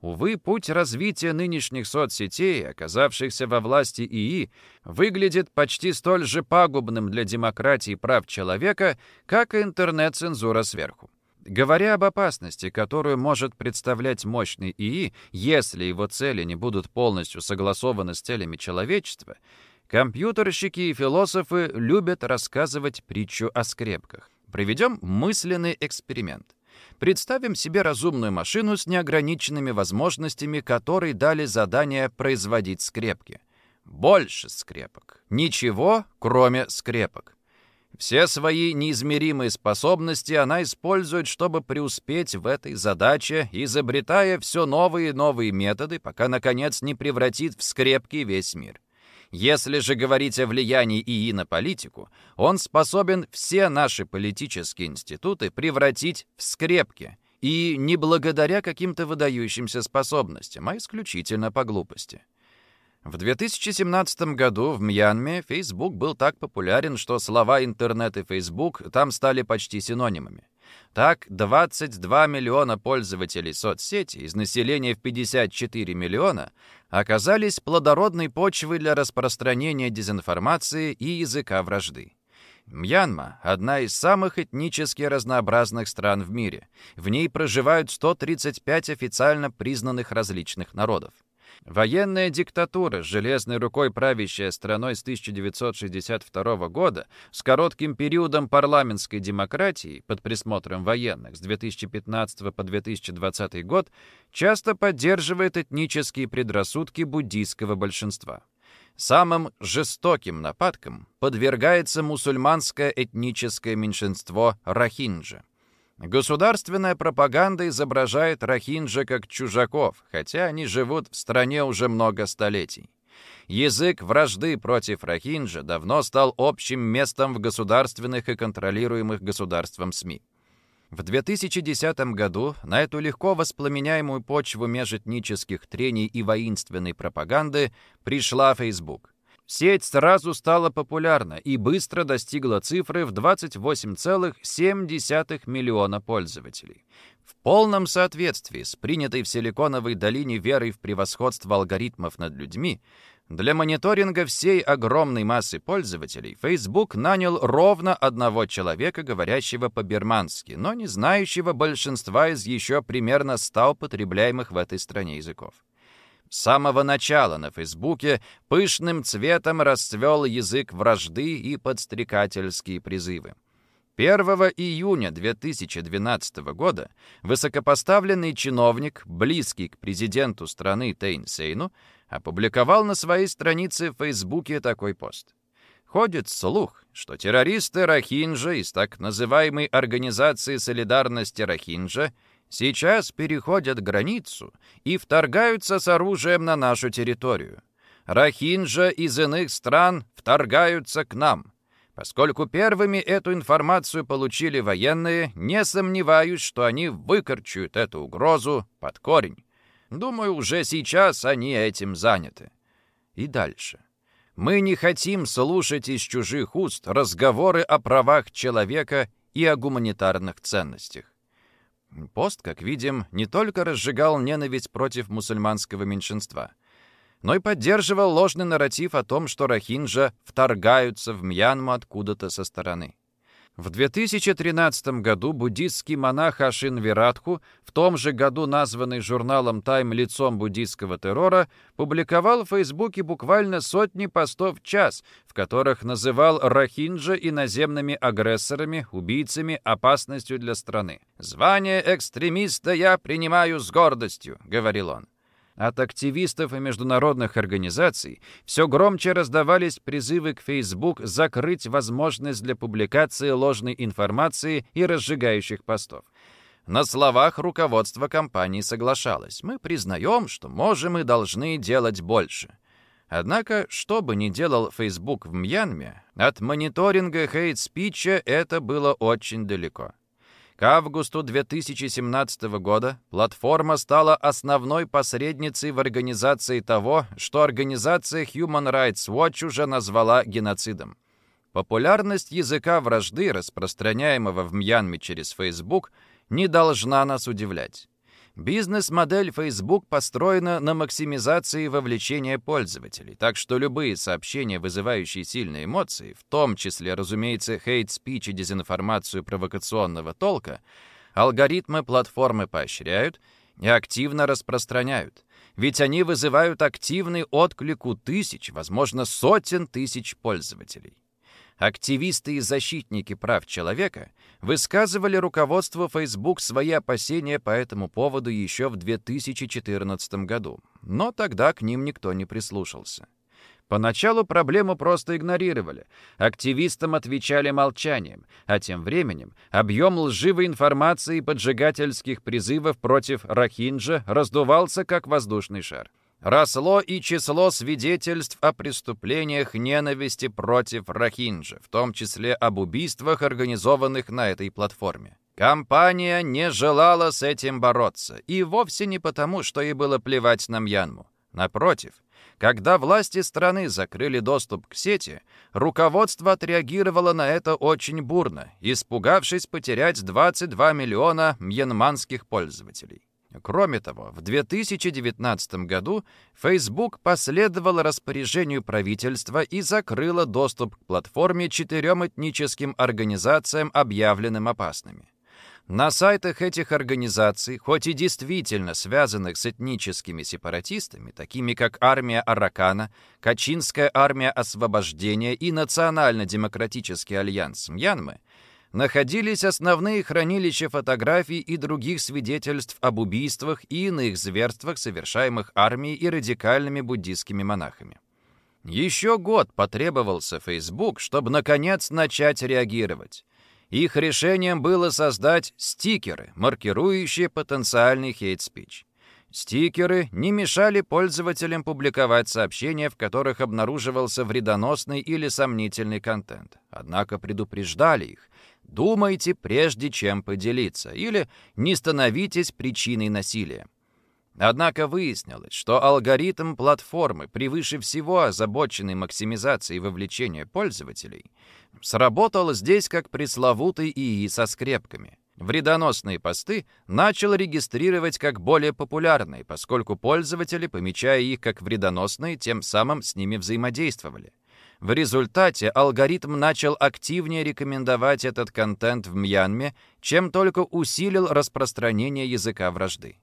Увы, путь развития нынешних соцсетей, оказавшихся во власти ИИ, выглядит почти столь же пагубным для демократии и прав человека, как и интернет-цензура сверху. Говоря об опасности, которую может представлять мощный ИИ, если его цели не будут полностью согласованы с целями человечества, компьютерщики и философы любят рассказывать притчу о скрепках. Проведем мысленный эксперимент. Представим себе разумную машину с неограниченными возможностями, которой дали задание производить скрепки. Больше скрепок. Ничего, кроме скрепок. Все свои неизмеримые способности она использует, чтобы преуспеть в этой задаче, изобретая все новые и новые методы, пока, наконец, не превратит в скрепки весь мир. Если же говорить о влиянии ИИ на политику, он способен все наши политические институты превратить в скрепки, и не благодаря каким-то выдающимся способностям, а исключительно по глупости. В 2017 году в Мьянме Facebook был так популярен, что слова «интернет» и Facebook там стали почти синонимами. Так, 22 миллиона пользователей соцсети из населения в 54 миллиона оказались плодородной почвой для распространения дезинформации и языка вражды. Мьянма – одна из самых этнически разнообразных стран в мире. В ней проживают 135 официально признанных различных народов. Военная диктатура, железной рукой правящая страной с 1962 года, с коротким периодом парламентской демократии под присмотром военных с 2015 по 2020 год, часто поддерживает этнические предрассудки буддийского большинства. Самым жестоким нападкам подвергается мусульманское этническое меньшинство Рахинджа. Государственная пропаганда изображает рахинджа как чужаков, хотя они живут в стране уже много столетий. Язык вражды против рахинджа давно стал общим местом в государственных и контролируемых государством СМИ. В 2010 году на эту легко воспламеняемую почву межэтнических трений и воинственной пропаганды пришла Facebook. Сеть сразу стала популярна и быстро достигла цифры в 28,7 миллиона пользователей. В полном соответствии с принятой в Силиконовой долине верой в превосходство алгоритмов над людьми, для мониторинга всей огромной массы пользователей Facebook нанял ровно одного человека, говорящего по-бермански, но не знающего большинства из еще примерно 100 употребляемых в этой стране языков. С самого начала на Фейсбуке пышным цветом расцвел язык вражды и подстрекательские призывы. 1 июня 2012 года высокопоставленный чиновник, близкий к президенту страны Тейн Сейну, опубликовал на своей странице в Фейсбуке такой пост. Ходит слух, что террористы Рахинджа из так называемой Организации солидарности Рахинджа сейчас переходят границу и вторгаются с оружием на нашу территорию. Рахинджа из иных стран вторгаются к нам. Поскольку первыми эту информацию получили военные, не сомневаюсь, что они выкорчуют эту угрозу под корень. Думаю, уже сейчас они этим заняты. И дальше. Мы не хотим слушать из чужих уст разговоры о правах человека и о гуманитарных ценностях. Пост, как видим, не только разжигал ненависть против мусульманского меньшинства, но и поддерживал ложный нарратив о том, что рахинджа вторгаются в Мьянму откуда-то со стороны. В 2013 году буддистский монах Ашин Виратху, в том же году названный журналом «Тайм» лицом буддийского террора, публиковал в Фейсбуке буквально сотни постов в час, в которых называл Рахинджа иноземными агрессорами, убийцами, опасностью для страны. «Звание экстремиста я принимаю с гордостью», — говорил он. От активистов и международных организаций все громче раздавались призывы к Facebook закрыть возможность для публикации ложной информации и разжигающих постов. На словах руководство компании соглашалось. Мы признаем, что можем и должны делать больше. Однако, что бы ни делал Facebook в Мьянме, от мониторинга хейт-спича это было очень далеко. К августу 2017 года платформа стала основной посредницей в организации того, что организация Human Rights Watch уже назвала геноцидом. Популярность языка вражды, распространяемого в Мьянме через Facebook, не должна нас удивлять. Бизнес-модель Facebook построена на максимизации вовлечения пользователей, так что любые сообщения, вызывающие сильные эмоции, в том числе, разумеется, хейт-спич и дезинформацию провокационного толка, алгоритмы платформы поощряют и активно распространяют, ведь они вызывают активный отклик у тысяч, возможно, сотен тысяч пользователей. Активисты и защитники прав человека высказывали руководству Facebook свои опасения по этому поводу еще в 2014 году, но тогда к ним никто не прислушался. Поначалу проблему просто игнорировали. Активистам отвечали молчанием, а тем временем объем лживой информации и поджигательских призывов против Рахинджа раздувался как воздушный шар. Росло и число свидетельств о преступлениях ненависти против Рахинджа, в том числе об убийствах, организованных на этой платформе. Компания не желала с этим бороться, и вовсе не потому, что ей было плевать на Мьянму. Напротив, когда власти страны закрыли доступ к сети, руководство отреагировало на это очень бурно, испугавшись потерять 22 миллиона мьянманских пользователей. Кроме того, в 2019 году Facebook последовала распоряжению правительства и закрыла доступ к платформе четырем этническим организациям, объявленным опасными. На сайтах этих организаций, хоть и действительно связанных с этническими сепаратистами, такими как Армия Аракана, Качинская армия освобождения и Национально-демократический альянс Мьянмы, находились основные хранилища фотографий и других свидетельств об убийствах и иных зверствах, совершаемых армией и радикальными буддийскими монахами. Еще год потребовался Facebook, чтобы наконец начать реагировать. Их решением было создать стикеры, маркирующие потенциальный хейт-спич. Стикеры не мешали пользователям публиковать сообщения, в которых обнаруживался вредоносный или сомнительный контент. Однако предупреждали их, Думайте, прежде чем поделиться, или не становитесь причиной насилия. Однако выяснилось, что алгоритм платформы, превыше всего озабоченный максимизацией вовлечения пользователей, сработал здесь как пресловутый ИИ со скрепками. Вредоносные посты начал регистрировать как более популярные, поскольку пользователи, помечая их как вредоносные, тем самым с ними взаимодействовали. В результате алгоритм начал активнее рекомендовать этот контент в Мьянме, чем только усилил распространение языка вражды.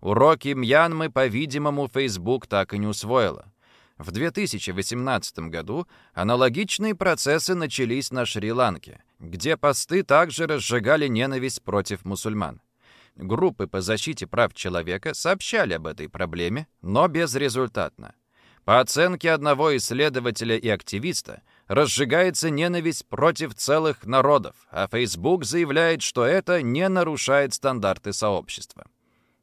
Уроки Мьянмы, по-видимому, Facebook так и не усвоила. В 2018 году аналогичные процессы начались на Шри-Ланке, где посты также разжигали ненависть против мусульман. Группы по защите прав человека сообщали об этой проблеме, но безрезультатно. По оценке одного исследователя и активиста, разжигается ненависть против целых народов, а Facebook заявляет, что это не нарушает стандарты сообщества.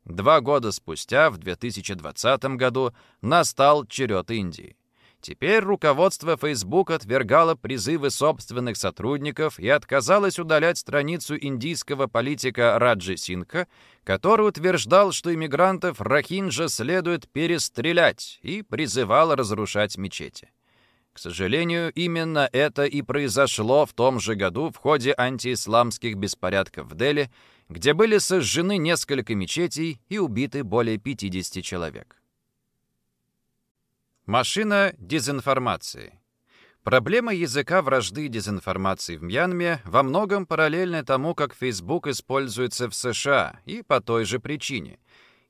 Два года спустя, в 2020 году, настал черед Индии. Теперь руководство Facebook отвергало призывы собственных сотрудников и отказалось удалять страницу индийского политика Раджи Синха, который утверждал, что иммигрантов Рахинджа следует перестрелять и призывал разрушать мечети. К сожалению, именно это и произошло в том же году в ходе антиисламских беспорядков в Дели, где были сожжены несколько мечетей и убиты более 50 человек. Машина дезинформации. Проблема языка вражды и дезинформации в Мьянме во многом параллельна тому, как Facebook используется в США, и по той же причине.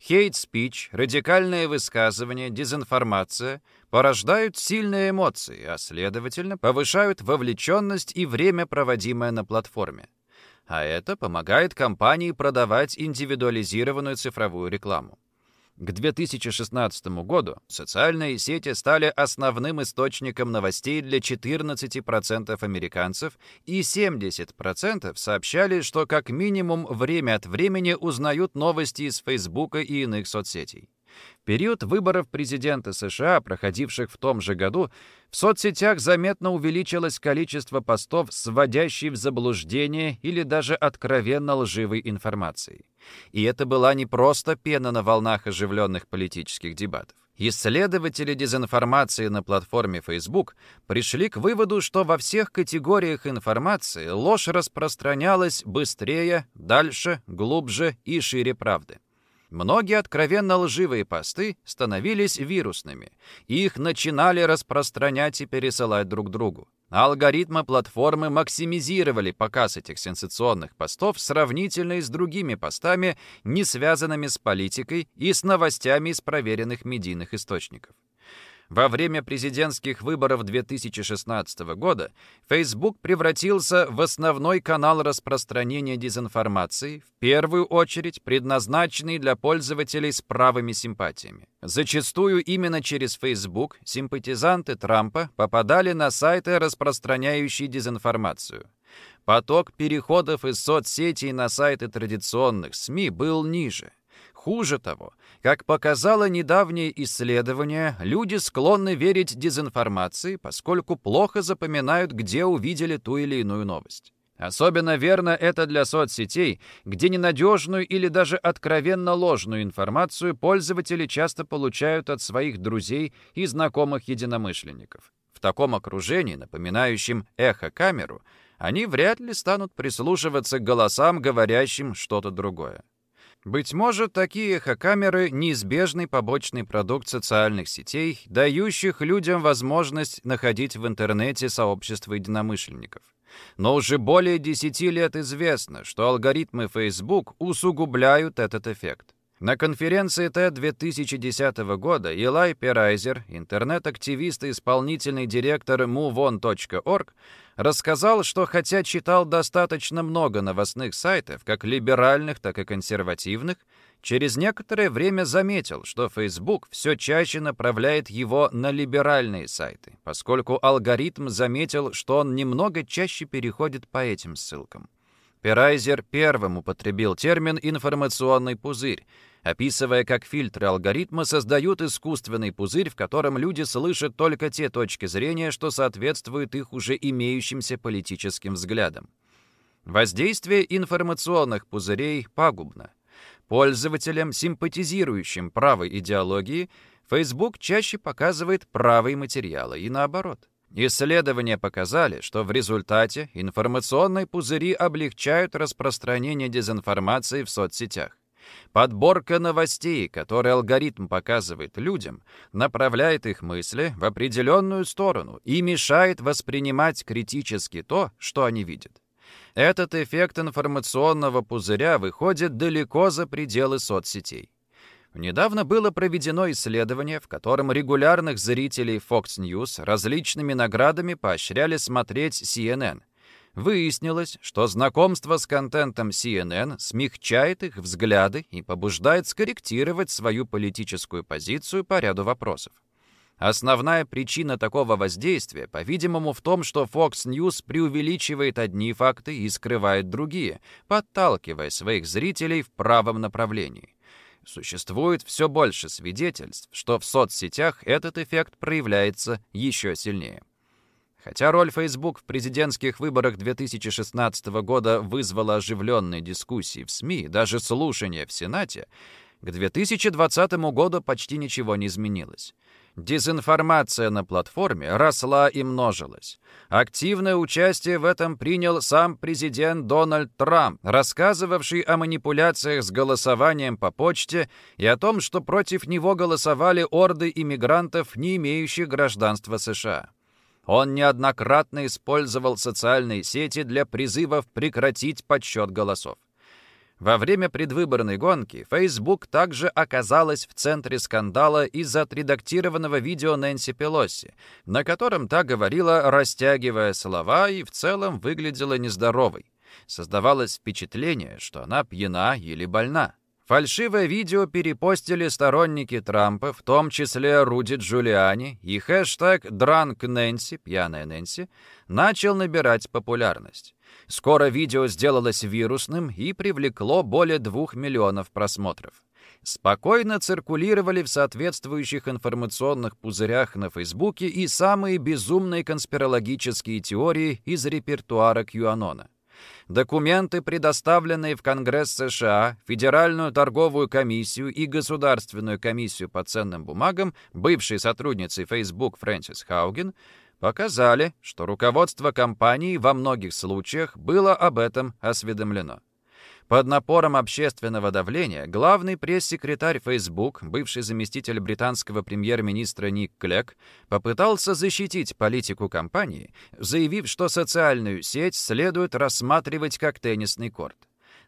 Хейт-спич, радикальные высказывания, дезинформация порождают сильные эмоции, а следовательно повышают вовлеченность и время, проводимое на платформе. А это помогает компании продавать индивидуализированную цифровую рекламу. К 2016 году социальные сети стали основным источником новостей для 14% американцев, и 70% сообщали, что как минимум время от времени узнают новости из Фейсбука и иных соцсетей. Период выборов президента США, проходивших в том же году, в соцсетях заметно увеличилось количество постов, сводящей в заблуждение или даже откровенно лживой информацией. И это была не просто пена на волнах оживленных политических дебатов. Исследователи дезинформации на платформе Facebook пришли к выводу, что во всех категориях информации ложь распространялась быстрее, дальше, глубже и шире правды. Многие откровенно лживые посты становились вирусными, их начинали распространять и пересылать друг другу. Алгоритмы платформы максимизировали показ этих сенсационных постов сравнительно с другими постами, не связанными с политикой и с новостями из проверенных медийных источников. Во время президентских выборов 2016 года Facebook превратился в основной канал распространения дезинформации, в первую очередь предназначенный для пользователей с правыми симпатиями. Зачастую именно через Facebook симпатизанты Трампа попадали на сайты, распространяющие дезинформацию. Поток переходов из соцсетей на сайты традиционных СМИ был ниже. Хуже того, как показало недавнее исследование, люди склонны верить дезинформации, поскольку плохо запоминают, где увидели ту или иную новость. Особенно верно это для соцсетей, где ненадежную или даже откровенно ложную информацию пользователи часто получают от своих друзей и знакомых единомышленников. В таком окружении, напоминающем эхо-камеру, они вряд ли станут прислушиваться к голосам, говорящим что-то другое. Быть может, такие эхокамеры — неизбежный побочный продукт социальных сетей, дающих людям возможность находить в интернете сообщество единомышленников. Но уже более 10 лет известно, что алгоритмы Facebook усугубляют этот эффект. На конференции TED 2010 года Илай Перайзер, интернет-активист и исполнительный директор MoveOn.org, рассказал, что хотя читал достаточно много новостных сайтов, как либеральных, так и консервативных, через некоторое время заметил, что Facebook все чаще направляет его на либеральные сайты, поскольку алгоритм заметил, что он немного чаще переходит по этим ссылкам. Перайзер первым употребил термин «информационный пузырь», описывая, как фильтры алгоритма создают искусственный пузырь, в котором люди слышат только те точки зрения, что соответствуют их уже имеющимся политическим взглядам. Воздействие информационных пузырей пагубно. Пользователям, симпатизирующим правой идеологии, Facebook чаще показывает правые материалы и наоборот. Исследования показали, что в результате информационные пузыри облегчают распространение дезинформации в соцсетях. Подборка новостей, которые алгоритм показывает людям, направляет их мысли в определенную сторону и мешает воспринимать критически то, что они видят. Этот эффект информационного пузыря выходит далеко за пределы соцсетей. Недавно было проведено исследование, в котором регулярных зрителей Fox News различными наградами поощряли смотреть CNN, Выяснилось, что знакомство с контентом CNN смягчает их взгляды и побуждает скорректировать свою политическую позицию по ряду вопросов. Основная причина такого воздействия, по-видимому, в том, что Fox News преувеличивает одни факты и скрывает другие, подталкивая своих зрителей в правом направлении. Существует все больше свидетельств, что в соцсетях этот эффект проявляется еще сильнее. Хотя роль Facebook в президентских выборах 2016 года вызвала оживленные дискуссии в СМИ, даже слушания в Сенате, к 2020 году почти ничего не изменилось. Дезинформация на платформе росла и множилась. Активное участие в этом принял сам президент Дональд Трамп, рассказывавший о манипуляциях с голосованием по почте и о том, что против него голосовали орды иммигрантов, не имеющих гражданства США. Он неоднократно использовал социальные сети для призывов прекратить подсчет голосов. Во время предвыборной гонки Facebook также оказалась в центре скандала из-за отредактированного видео Нэнси Пелоси, на котором та говорила, растягивая слова, и в целом выглядела нездоровой. Создавалось впечатление, что она пьяна или больна. Фальшивое видео перепостили сторонники Трампа, в том числе Руди Джулиани, и хэштег «Дранк Нэнси» «Пьяная Нэнси» начал набирать популярность. Скоро видео сделалось вирусным и привлекло более двух миллионов просмотров. спокойно циркулировали в соответствующих информационных пузырях на Фейсбуке и самые безумные конспирологические теории из репертуара Кьюанона. Документы, предоставленные в Конгресс США, Федеральную торговую комиссию и Государственную комиссию по ценным бумагам, бывшей сотрудницей Facebook Фрэнсис Хауген, показали, что руководство компании во многих случаях было об этом осведомлено. Под напором общественного давления главный пресс-секретарь Facebook, бывший заместитель британского премьер-министра Ник Клек, попытался защитить политику компании, заявив, что социальную сеть следует рассматривать как теннисный корт.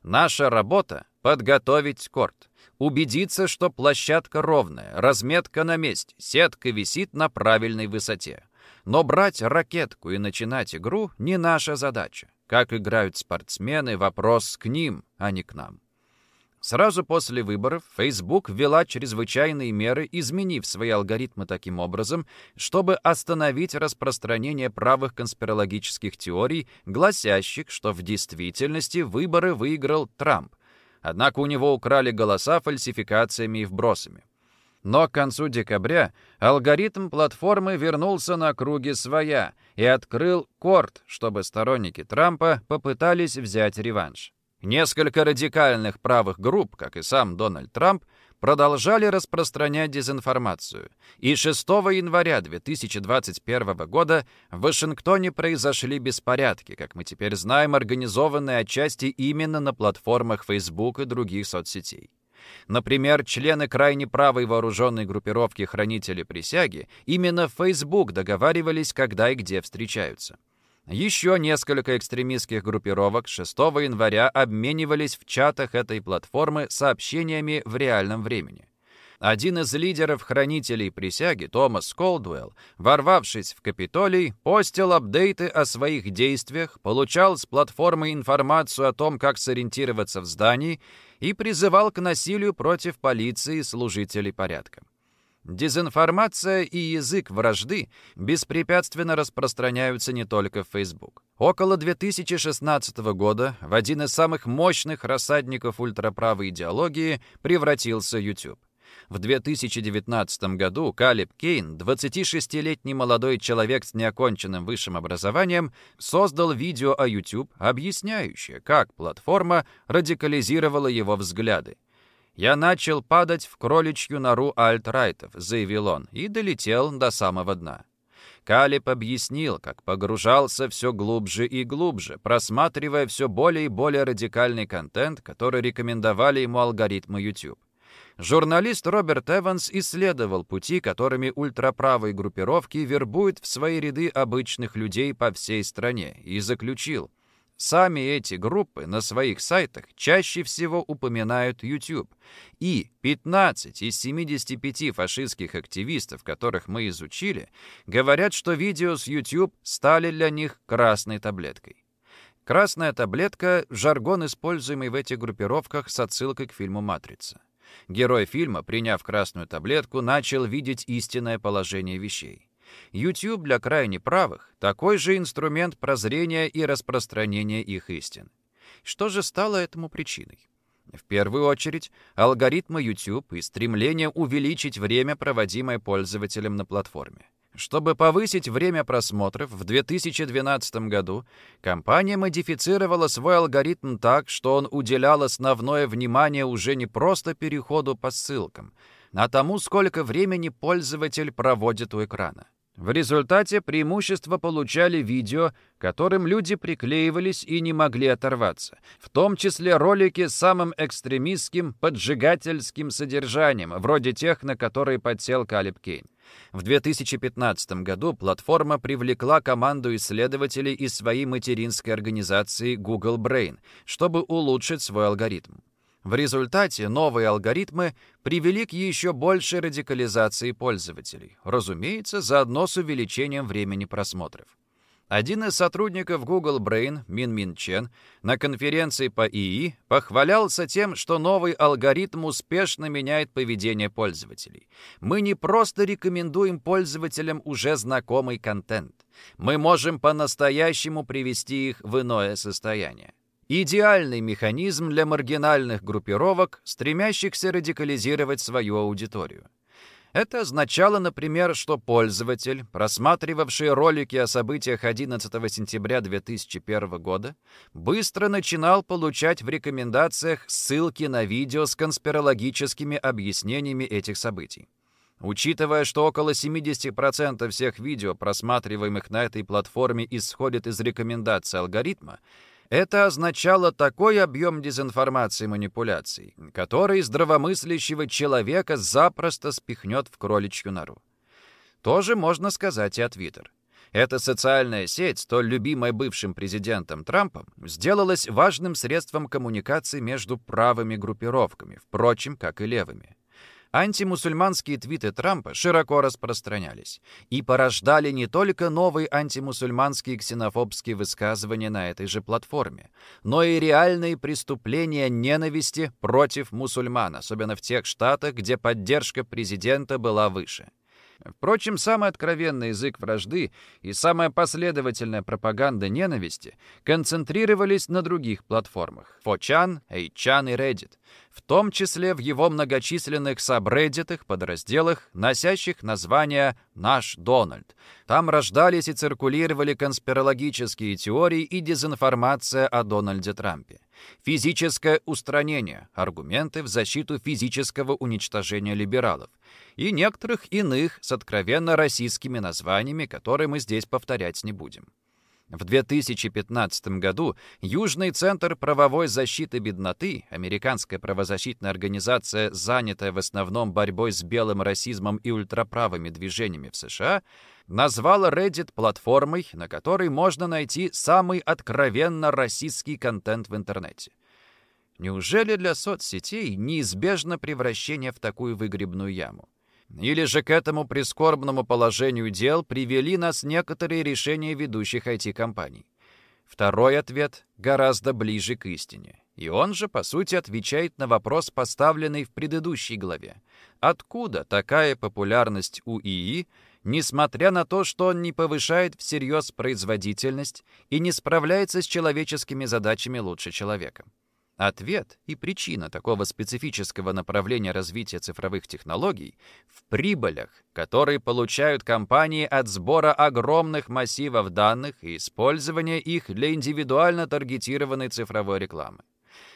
Наша работа — подготовить корт. Убедиться, что площадка ровная, разметка на месте, сетка висит на правильной высоте. Но брать ракетку и начинать игру не наша задача. Как играют спортсмены, вопрос к ним, а не к нам. Сразу после выборов Facebook ввела чрезвычайные меры, изменив свои алгоритмы таким образом, чтобы остановить распространение правых конспирологических теорий, гласящих, что в действительности выборы выиграл Трамп. Однако у него украли голоса фальсификациями и вбросами. Но к концу декабря алгоритм платформы вернулся на круги своя и открыл корт, чтобы сторонники Трампа попытались взять реванш. Несколько радикальных правых групп, как и сам Дональд Трамп, продолжали распространять дезинформацию. И 6 января 2021 года в Вашингтоне произошли беспорядки, как мы теперь знаем, организованные отчасти именно на платформах Facebook и других соцсетей. Например, члены крайне правой вооруженной группировки «Хранители присяги» именно в Facebook договаривались, когда и где встречаются. Еще несколько экстремистских группировок 6 января обменивались в чатах этой платформы сообщениями в реальном времени. Один из лидеров хранителей присяги, Томас Колдуэлл, ворвавшись в Капитолий, постил апдейты о своих действиях, получал с платформы информацию о том, как сориентироваться в здании и призывал к насилию против полиции и служителей порядка. Дезинформация и язык вражды беспрепятственно распространяются не только в Facebook. Около 2016 года в один из самых мощных рассадников ультраправой идеологии превратился YouTube. В 2019 году Калиб Кейн, 26-летний молодой человек с неоконченным высшим образованием, создал видео о YouTube, объясняющее, как платформа радикализировала его взгляды. «Я начал падать в кроличью нору альтрайтов», — заявил он, и долетел до самого дна. Калиб объяснил, как погружался все глубже и глубже, просматривая все более и более радикальный контент, который рекомендовали ему алгоритмы YouTube. Журналист Роберт Эванс исследовал пути, которыми ультраправые группировки вербуют в свои ряды обычных людей по всей стране, и заключил, сами эти группы на своих сайтах чаще всего упоминают YouTube. И 15 из 75 фашистских активистов, которых мы изучили, говорят, что видео с YouTube стали для них красной таблеткой. Красная таблетка — жаргон, используемый в этих группировках с отсылкой к фильму «Матрица». Герой фильма, приняв красную таблетку, начал видеть истинное положение вещей. YouTube для крайне правых – такой же инструмент прозрения и распространения их истин. Что же стало этому причиной? В первую очередь, алгоритмы YouTube и стремление увеличить время, проводимое пользователем на платформе. Чтобы повысить время просмотров, в 2012 году компания модифицировала свой алгоритм так, что он уделял основное внимание уже не просто переходу по ссылкам, а тому, сколько времени пользователь проводит у экрана. В результате преимущество получали видео, которым люди приклеивались и не могли оторваться, в том числе ролики с самым экстремистским, поджигательским содержанием, вроде тех, на которые подсел Калиб Кейн. В 2015 году платформа привлекла команду исследователей из своей материнской организации Google Brain, чтобы улучшить свой алгоритм. В результате новые алгоритмы привели к еще большей радикализации пользователей, разумеется, заодно с увеличением времени просмотров. Один из сотрудников Google Brain, Мин Мин Чен, на конференции по ИИ похвалялся тем, что новый алгоритм успешно меняет поведение пользователей. Мы не просто рекомендуем пользователям уже знакомый контент. Мы можем по-настоящему привести их в иное состояние. Идеальный механизм для маргинальных группировок, стремящихся радикализировать свою аудиторию. Это означало, например, что пользователь, просматривавший ролики о событиях 11 сентября 2001 года, быстро начинал получать в рекомендациях ссылки на видео с конспирологическими объяснениями этих событий. Учитывая, что около 70% всех видео, просматриваемых на этой платформе, исходит из рекомендаций алгоритма, это означало такой объем дезинформации и манипуляций, который здравомыслящего человека запросто спихнет в кроличью нору. Тоже можно сказать и о Твиттер. Эта социальная сеть, столь любимая бывшим президентом Трампом, сделалась важным средством коммуникации между правыми группировками, впрочем, как и левыми. Антимусульманские твиты Трампа широко распространялись и порождали не только новые антимусульманские ксенофобские высказывания на этой же платформе, но и реальные преступления ненависти против мусульман, особенно в тех штатах, где поддержка президента была выше. Впрочем, самый откровенный язык вражды и самая последовательная пропаганда ненависти концентрировались на других платформах — 4chan, 8chan и Reddit, в том числе в его многочисленных сабреддитах, подразделах, носящих название «Наш Дональд». Там рождались и циркулировали конспирологические теории и дезинформация о Дональде Трампе. Физическое устранение – аргументы в защиту физического уничтожения либералов. И некоторых иных с откровенно российскими названиями, которые мы здесь повторять не будем. В 2015 году Южный центр правовой защиты бедноты, американская правозащитная организация, занятая в основном борьбой с белым расизмом и ультраправыми движениями в США, назвал Reddit платформой, на которой можно найти самый откровенно российский контент в интернете. Неужели для соцсетей неизбежно превращение в такую выгребную яму? Или же к этому прискорбному положению дел привели нас некоторые решения ведущих IT-компаний? Второй ответ гораздо ближе к истине. И он же, по сути, отвечает на вопрос, поставленный в предыдущей главе. Откуда такая популярность у ИИ, несмотря на то, что он не повышает всерьез производительность и не справляется с человеческими задачами лучше человека? Ответ и причина такого специфического направления развития цифровых технологий в прибылях, которые получают компании от сбора огромных массивов данных и использования их для индивидуально таргетированной цифровой рекламы.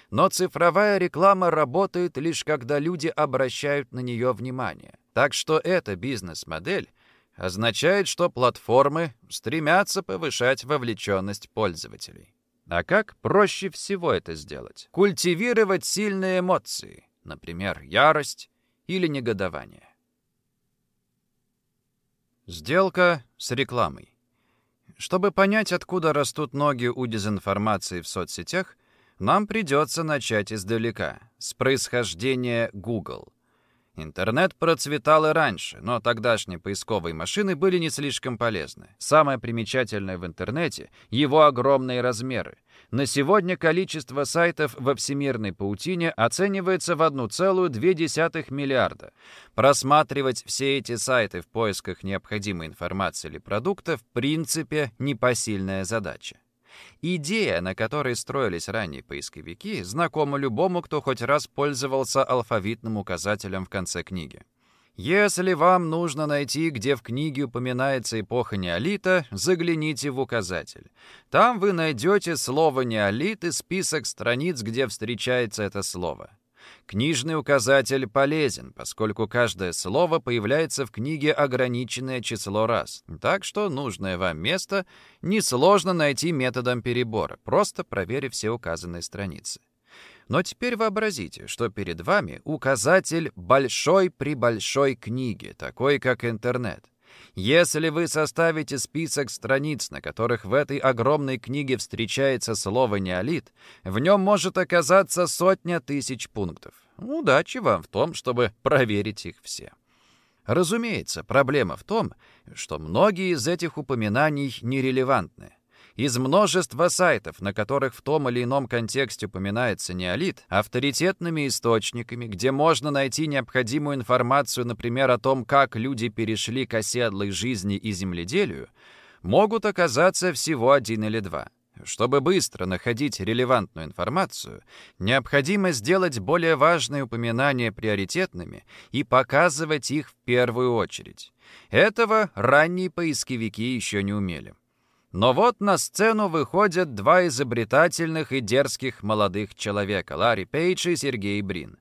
Но цифровая реклама работает лишь когда люди обращают на нее внимание. Так что эта бизнес-модель означает, что платформы стремятся повышать вовлеченность пользователей. А как проще всего это сделать? Культивировать сильные эмоции, например, ярость или негодование. Сделка с рекламой. Чтобы понять, откуда растут ноги у дезинформации в соцсетях, нам придется начать издалека, с происхождения Google. Интернет процветал и раньше, но тогдашние поисковые машины были не слишком полезны. Самое примечательное в интернете — его огромные размеры. На сегодня количество сайтов во всемирной паутине оценивается в 1,2 миллиарда. Просматривать все эти сайты в поисках необходимой информации или продукта в принципе непосильная задача. Идея, на которой строились ранние поисковики, знакома любому, кто хоть раз пользовался алфавитным указателем в конце книги. Если вам нужно найти, где в книге упоминается эпоха неолита, загляните в указатель. Там вы найдете слово «неолит» и список страниц, где встречается это слово. Книжный указатель полезен, поскольку каждое слово появляется в книге ограниченное число раз. Так что нужное вам место несложно найти методом перебора, просто проверив все указанные страницы. Но теперь вообразите, что перед вами указатель большой при большой книги, такой как интернет. Если вы составите список страниц, на которых в этой огромной книге встречается слово «неолит», в нем может оказаться сотня тысяч пунктов. Удачи вам в том, чтобы проверить их все. Разумеется, проблема в том, что многие из этих упоминаний нерелевантны. Из множества сайтов, на которых в том или ином контексте упоминается неолит, авторитетными источниками, где можно найти необходимую информацию, например, о том, как люди перешли к оседлой жизни и земледелию, могут оказаться всего один или два. Чтобы быстро находить релевантную информацию, необходимо сделать более важные упоминания приоритетными и показывать их в первую очередь. Этого ранние поисковики еще не умели. Но вот на сцену выходят два изобретательных и дерзких молодых человека — Ларри Пейдж и Сергей Брин.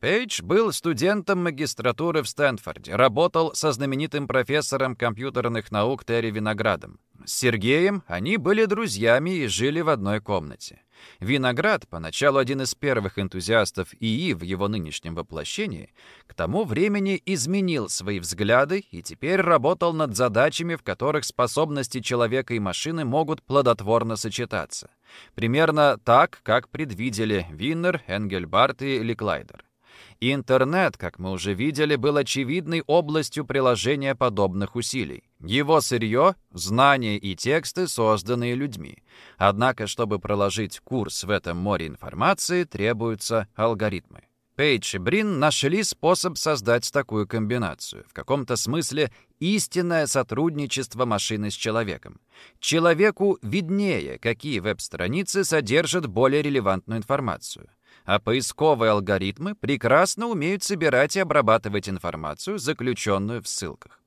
Пейдж был студентом магистратуры в Стэнфорде, работал со знаменитым профессором компьютерных наук Терри Виноградом. С Сергеем они были друзьями и жили в одной комнате. Виноград, поначалу один из первых энтузиастов ИИ в его нынешнем воплощении, к тому времени изменил свои взгляды и теперь работал над задачами, в которых способности человека и машины могут плодотворно сочетаться. Примерно так, как предвидели Виннер, Энгельбарт и Интернет, как мы уже видели, был очевидной областью приложения подобных усилий. Его сырье — знания и тексты, созданные людьми. Однако, чтобы проложить курс в этом море информации, требуются алгоритмы. Пейдж и Брин нашли способ создать такую комбинацию. В каком-то смысле истинное сотрудничество машины с человеком. Человеку виднее, какие веб-страницы содержат более релевантную информацию а поисковые алгоритмы прекрасно умеют собирать и обрабатывать информацию, заключенную в ссылках.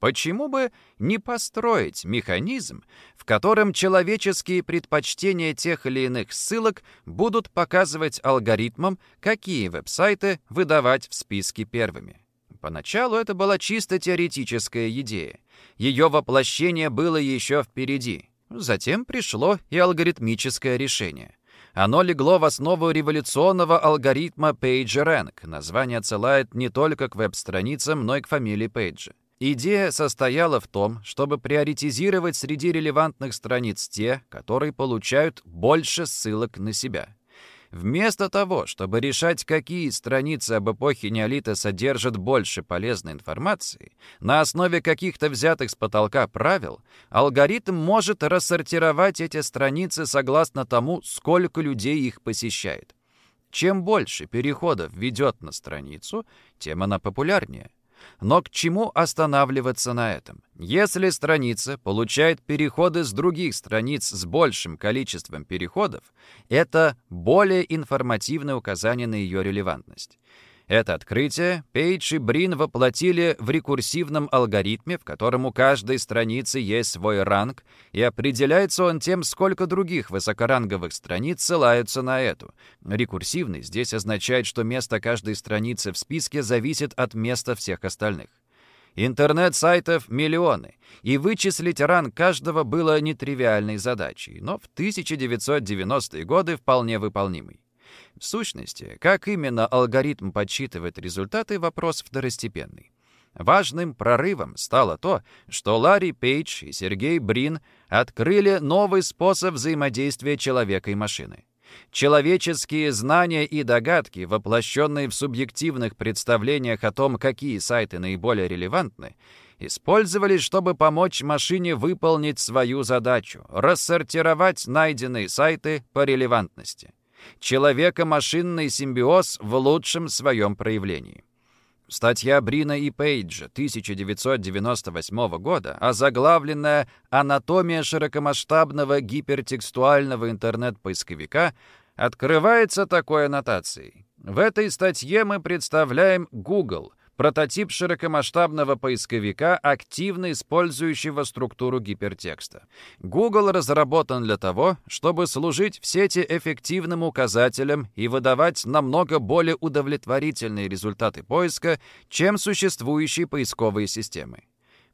Почему бы не построить механизм, в котором человеческие предпочтения тех или иных ссылок будут показывать алгоритмам, какие веб-сайты выдавать в списке первыми? Поначалу это была чисто теоретическая идея. Ее воплощение было еще впереди. Затем пришло и алгоритмическое решение. Оно легло в основу революционного алгоритма PageRank. Название отсылает не только к веб-страницам, но и к фамилии Пейджа. Идея состояла в том, чтобы приоритизировать среди релевантных страниц те, которые получают больше ссылок на себя. Вместо того, чтобы решать, какие страницы об эпохе неолита содержат больше полезной информации, на основе каких-то взятых с потолка правил, алгоритм может рассортировать эти страницы согласно тому, сколько людей их посещает. Чем больше переходов ведет на страницу, тем она популярнее. Но к чему останавливаться на этом? Если страница получает переходы с других страниц с большим количеством переходов, это более информативное указание на ее релевантность. Это открытие Пейдж и Брин воплотили в рекурсивном алгоритме, в котором у каждой страницы есть свой ранг, и определяется он тем, сколько других высокоранговых страниц ссылаются на эту. Рекурсивный здесь означает, что место каждой страницы в списке зависит от места всех остальных. Интернет-сайтов миллионы, и вычислить ранг каждого было нетривиальной задачей, но в 1990-е годы вполне выполнимой. В сущности, как именно алгоритм подсчитывает результаты, вопрос второстепенный. Важным прорывом стало то, что Ларри Пейдж и Сергей Брин открыли новый способ взаимодействия человека и машины. Человеческие знания и догадки, воплощенные в субъективных представлениях о том, какие сайты наиболее релевантны, использовались, чтобы помочь машине выполнить свою задачу — рассортировать найденные сайты по релевантности. Человеко-машинный симбиоз в лучшем своем проявлении. Статья Брина и Пейджа 1998 года, озаглавленная «Анатомия широкомасштабного гипертекстуального интернет-поисковика», открывается такой аннотацией. В этой статье мы представляем Google, Прототип широкомасштабного поисковика, активно использующего структуру гипертекста. Google разработан для того, чтобы служить в сети эффективным указателем и выдавать намного более удовлетворительные результаты поиска, чем существующие поисковые системы.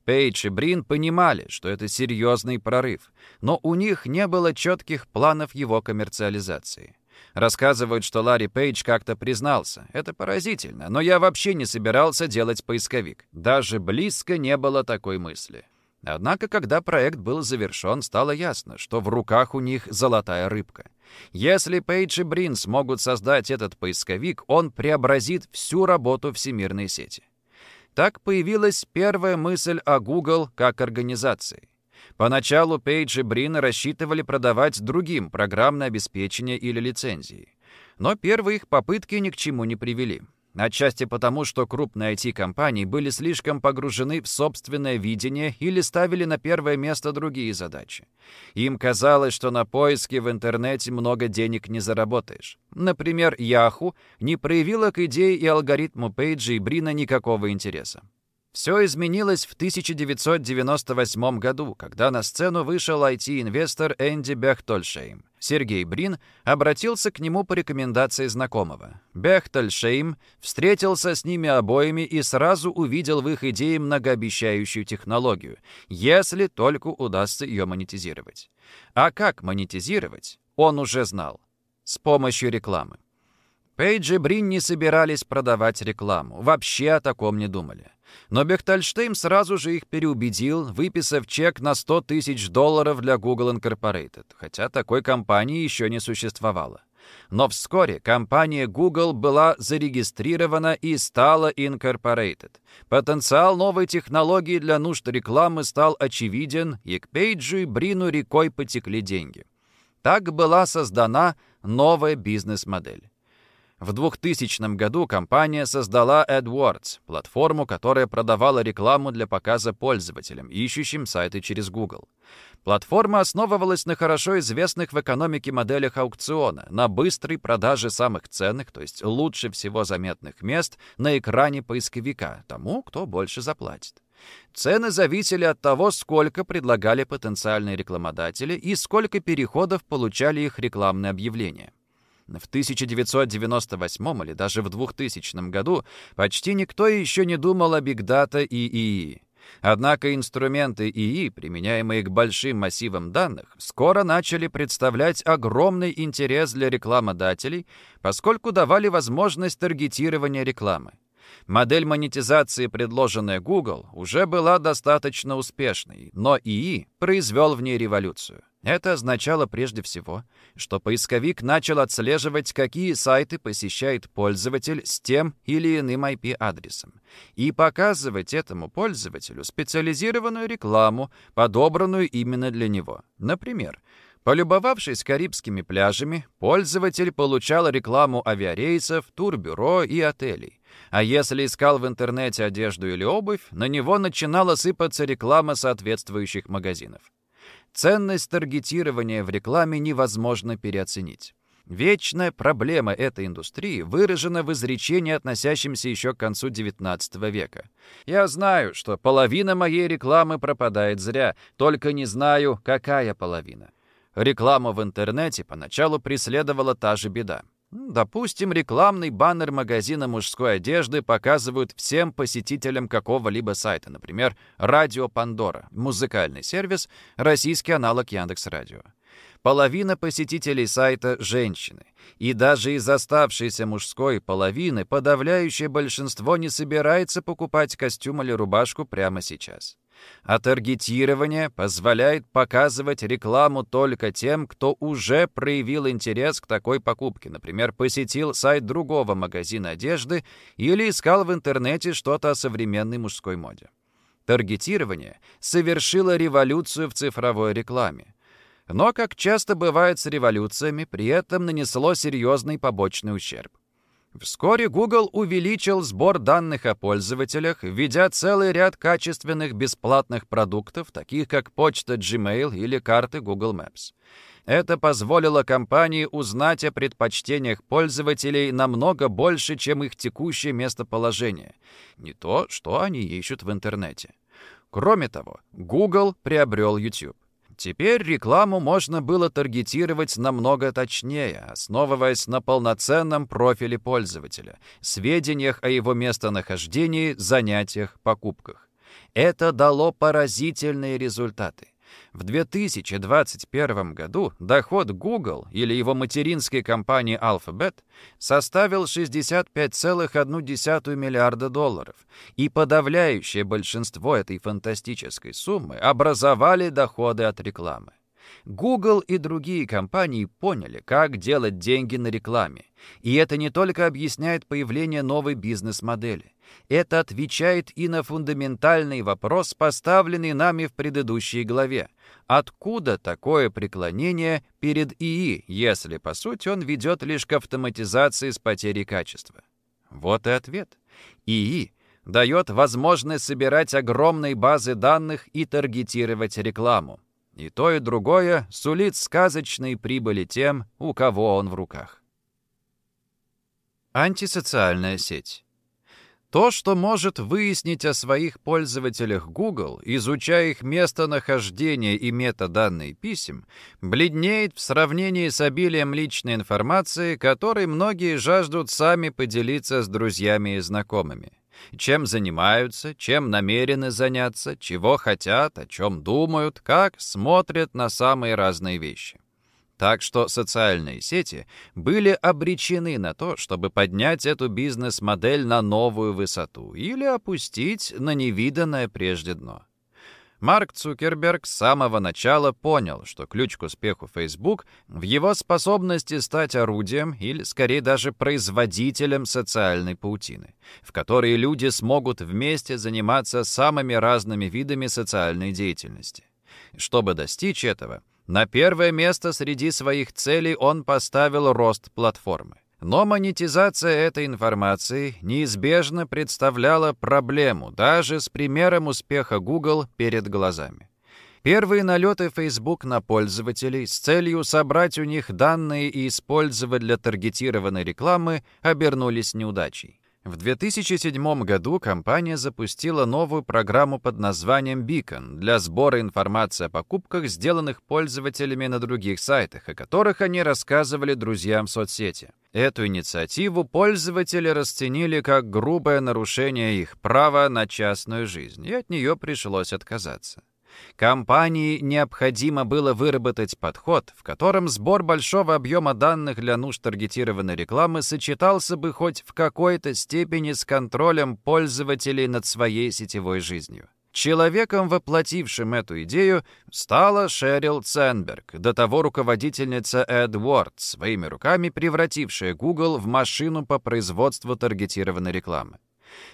Пейдж и Брин понимали, что это серьезный прорыв, но у них не было четких планов его коммерциализации. Рассказывают, что Ларри Пейдж как-то признался. Это поразительно, но я вообще не собирался делать поисковик. Даже близко не было такой мысли. Однако, когда проект был завершен, стало ясно, что в руках у них золотая рыбка. Если Пейдж и Брин смогут создать этот поисковик, он преобразит всю работу всемирной сети. Так появилась первая мысль о Google как организации. Поначалу Пейдж и Брин рассчитывали продавать другим программное обеспечение или лицензии. Но первые их попытки ни к чему не привели. Отчасти потому, что крупные IT-компании были слишком погружены в собственное видение или ставили на первое место другие задачи. Им казалось, что на поиске в интернете много денег не заработаешь. Например, Yahoo не проявила к идее и алгоритму Пейджа и Брина никакого интереса. Все изменилось в 1998 году, когда на сцену вышел IT-инвестор Энди Бехтольшейм. Сергей Брин обратился к нему по рекомендации знакомого. Бехтольшейм встретился с ними обоими и сразу увидел в их идее многообещающую технологию, если только удастся ее монетизировать. А как монетизировать, он уже знал. С помощью рекламы. Пейдж и Брин не собирались продавать рекламу, вообще о таком не думали. Но Бехтальштейн сразу же их переубедил, выписав чек на 100 тысяч долларов для Google Incorporated, хотя такой компании еще не существовало. Но вскоре компания Google была зарегистрирована и стала Incorporated. Потенциал новой технологии для нужд рекламы стал очевиден, и к Пейджу и Брину рекой потекли деньги. Так была создана новая бизнес-модель. В 2000 году компания создала AdWords, платформу, которая продавала рекламу для показа пользователям, ищущим сайты через Google. Платформа основывалась на хорошо известных в экономике моделях аукциона, на быстрой продаже самых ценных, то есть лучше всего заметных мест на экране поисковика, тому, кто больше заплатит. Цены зависели от того, сколько предлагали потенциальные рекламодатели и сколько переходов получали их рекламные объявления. В 1998 или даже в 2000 году почти никто еще не думал о бигдата и ИИ. Однако инструменты ИИ, применяемые к большим массивам данных, скоро начали представлять огромный интерес для рекламодателей, поскольку давали возможность таргетирования рекламы. Модель монетизации, предложенная Google, уже была достаточно успешной, но ИИ произвел в ней революцию. Это означало прежде всего, что поисковик начал отслеживать, какие сайты посещает пользователь с тем или иным IP-адресом, и показывать этому пользователю специализированную рекламу, подобранную именно для него. Например, Полюбовавшись Карибскими пляжами, пользователь получал рекламу авиарейсов, турбюро и отелей. А если искал в интернете одежду или обувь, на него начинала сыпаться реклама соответствующих магазинов. Ценность таргетирования в рекламе невозможно переоценить. Вечная проблема этой индустрии выражена в изречении, относящемся еще к концу XIX века. «Я знаю, что половина моей рекламы пропадает зря, только не знаю, какая половина». Реклама в интернете поначалу преследовала та же беда. Допустим, рекламный баннер магазина мужской одежды показывают всем посетителям какого-либо сайта, например, Радио Пандора, музыкальный сервис, российский аналог Яндекс Радио. Половина посетителей сайта – женщины. И даже из оставшейся мужской половины подавляющее большинство не собирается покупать костюм или рубашку прямо сейчас. А таргетирование позволяет показывать рекламу только тем, кто уже проявил интерес к такой покупке, например, посетил сайт другого магазина одежды или искал в интернете что-то о современной мужской моде. Таргетирование совершило революцию в цифровой рекламе. Но, как часто бывает с революциями, при этом нанесло серьезный побочный ущерб. Вскоре Google увеличил сбор данных о пользователях, введя целый ряд качественных бесплатных продуктов, таких как почта Gmail или карты Google Maps. Это позволило компании узнать о предпочтениях пользователей намного больше, чем их текущее местоположение. Не то, что они ищут в интернете. Кроме того, Google приобрел YouTube. Теперь рекламу можно было таргетировать намного точнее, основываясь на полноценном профиле пользователя, сведениях о его местонахождении, занятиях, покупках. Это дало поразительные результаты. В 2021 году доход Google или его материнской компании Alphabet составил 65,1 миллиарда долларов, и подавляющее большинство этой фантастической суммы образовали доходы от рекламы. Google и другие компании поняли, как делать деньги на рекламе. И это не только объясняет появление новой бизнес-модели. Это отвечает и на фундаментальный вопрос, поставленный нами в предыдущей главе. Откуда такое преклонение перед ИИ, если, по сути, он ведет лишь к автоматизации с потерей качества? Вот и ответ. ИИ дает возможность собирать огромные базы данных и таргетировать рекламу. И то, и другое сулит сказочные прибыли тем, у кого он в руках. Антисоциальная сеть. То, что может выяснить о своих пользователях Google, изучая их местонахождение и метаданные писем, бледнеет в сравнении с обилием личной информации, которой многие жаждут сами поделиться с друзьями и знакомыми чем занимаются, чем намерены заняться, чего хотят, о чем думают, как смотрят на самые разные вещи. Так что социальные сети были обречены на то, чтобы поднять эту бизнес-модель на новую высоту или опустить на невиданное прежде дно. Марк Цукерберг с самого начала понял, что ключ к успеху Facebook в его способности стать орудием или, скорее, даже производителем социальной паутины, в которой люди смогут вместе заниматься самыми разными видами социальной деятельности. Чтобы достичь этого, на первое место среди своих целей он поставил рост платформы. Но монетизация этой информации неизбежно представляла проблему даже с примером успеха Google перед глазами. Первые налеты Facebook на пользователей с целью собрать у них данные и использовать для таргетированной рекламы обернулись неудачей. В 2007 году компания запустила новую программу под названием Beacon для сбора информации о покупках, сделанных пользователями на других сайтах, о которых они рассказывали друзьям в соцсети. Эту инициативу пользователи расценили как грубое нарушение их права на частную жизнь, и от нее пришлось отказаться. Компании необходимо было выработать подход, в котором сбор большого объема данных для нужд таргетированной рекламы сочетался бы хоть в какой-то степени с контролем пользователей над своей сетевой жизнью. Человеком, воплотившим эту идею, стала Шерил Ценберг, до того руководительница AdWords, своими руками превратившая Google в машину по производству таргетированной рекламы.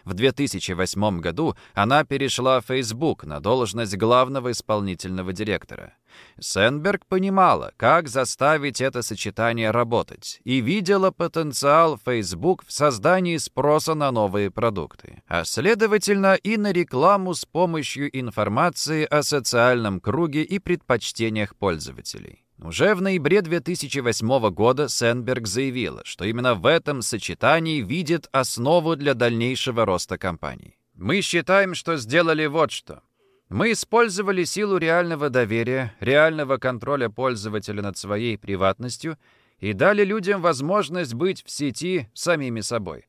В 2008 году она перешла в Facebook на должность главного исполнительного директора. Сенберг понимала, как заставить это сочетание работать, и видела потенциал Facebook в создании спроса на новые продукты, а следовательно и на рекламу с помощью информации о социальном круге и предпочтениях пользователей. Уже в ноябре 2008 года Сенберг заявила, что именно в этом сочетании видит основу для дальнейшего роста компании. «Мы считаем, что сделали вот что. Мы использовали силу реального доверия, реального контроля пользователя над своей приватностью и дали людям возможность быть в сети самими собой.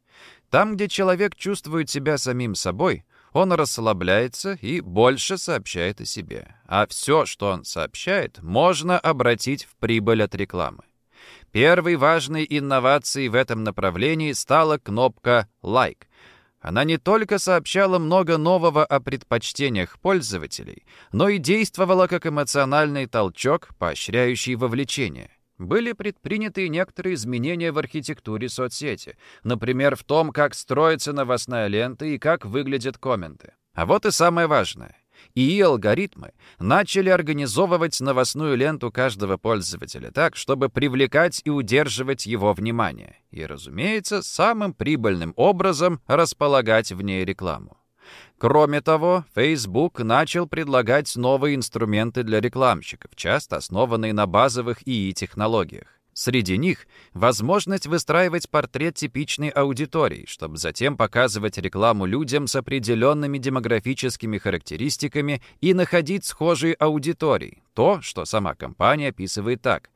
Там, где человек чувствует себя самим собой, он расслабляется и больше сообщает о себе. А все, что он сообщает, можно обратить в прибыль от рекламы. Первой важной инновацией в этом направлении стала кнопка «Лайк». Она не только сообщала много нового о предпочтениях пользователей, но и действовала как эмоциональный толчок, поощряющий вовлечение были предприняты некоторые изменения в архитектуре соцсети, например, в том, как строится новостная лента и как выглядят комменты. А вот и самое важное. ИИ алгоритмы начали организовывать новостную ленту каждого пользователя так, чтобы привлекать и удерживать его внимание. И, разумеется, самым прибыльным образом располагать в ней рекламу. Кроме того, Facebook начал предлагать новые инструменты для рекламщиков, часто основанные на базовых ИИ-технологиях. Среди них возможность выстраивать портрет типичной аудитории, чтобы затем показывать рекламу людям с определенными демографическими характеристиками и находить схожие аудитории. То, что сама компания описывает так.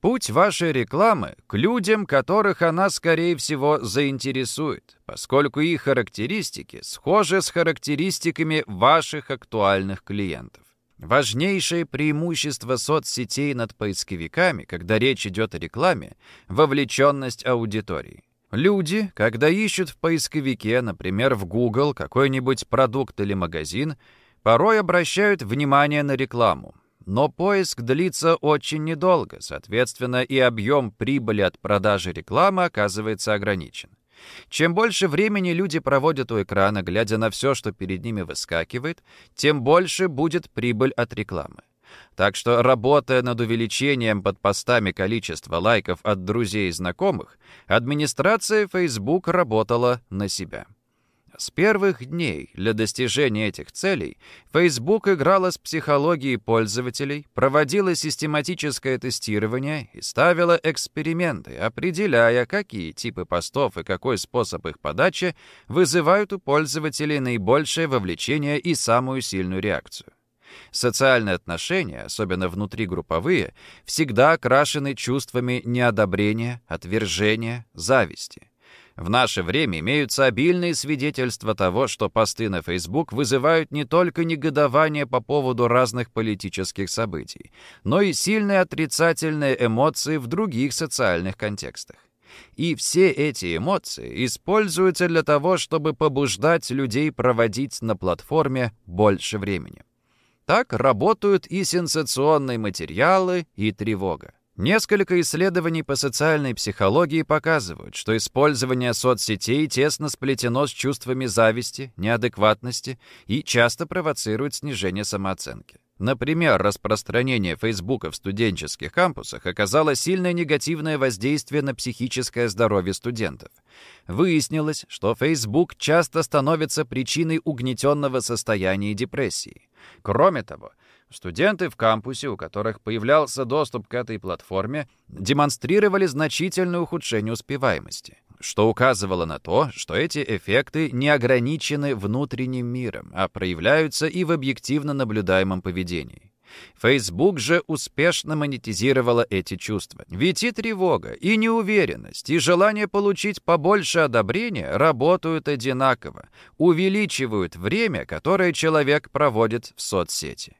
Путь вашей рекламы к людям, которых она, скорее всего, заинтересует, поскольку их характеристики схожи с характеристиками ваших актуальных клиентов. Важнейшее преимущество соцсетей над поисковиками, когда речь идет о рекламе, вовлеченность аудитории. Люди, когда ищут в поисковике, например, в Google, какой-нибудь продукт или магазин, порой обращают внимание на рекламу, но поиск длится очень недолго, соответственно, и объем прибыли от продажи рекламы оказывается ограничен. Чем больше времени люди проводят у экрана, глядя на все, что перед ними выскакивает, тем больше будет прибыль от рекламы. Так что, работая над увеличением под постами количества лайков от друзей и знакомых, администрация Facebook работала на себя. С первых дней для достижения этих целей Facebook играла с психологией пользователей, проводила систематическое тестирование и ставила эксперименты, определяя, какие типы постов и какой способ их подачи вызывают у пользователей наибольшее вовлечение и самую сильную реакцию. Социальные отношения, особенно внутригрупповые, всегда окрашены чувствами неодобрения, отвержения, зависти. В наше время имеются обильные свидетельства того, что посты на Facebook вызывают не только негодование по поводу разных политических событий, но и сильные отрицательные эмоции в других социальных контекстах. И все эти эмоции используются для того, чтобы побуждать людей проводить на платформе больше времени. Так работают и сенсационные материалы, и тревога. Несколько исследований по социальной психологии показывают, что использование соцсетей тесно сплетено с чувствами зависти, неадекватности и часто провоцирует снижение самооценки. Например, распространение Фейсбука в студенческих кампусах оказало сильное негативное воздействие на психическое здоровье студентов. Выяснилось, что Фейсбук часто становится причиной угнетенного состояния и депрессии. Кроме того, Студенты в кампусе, у которых появлялся доступ к этой платформе, демонстрировали значительное ухудшение успеваемости, что указывало на то, что эти эффекты не ограничены внутренним миром, а проявляются и в объективно наблюдаемом поведении. Facebook же успешно монетизировала эти чувства. Ведь и тревога, и неуверенность, и желание получить побольше одобрения работают одинаково, увеличивают время, которое человек проводит в соцсети.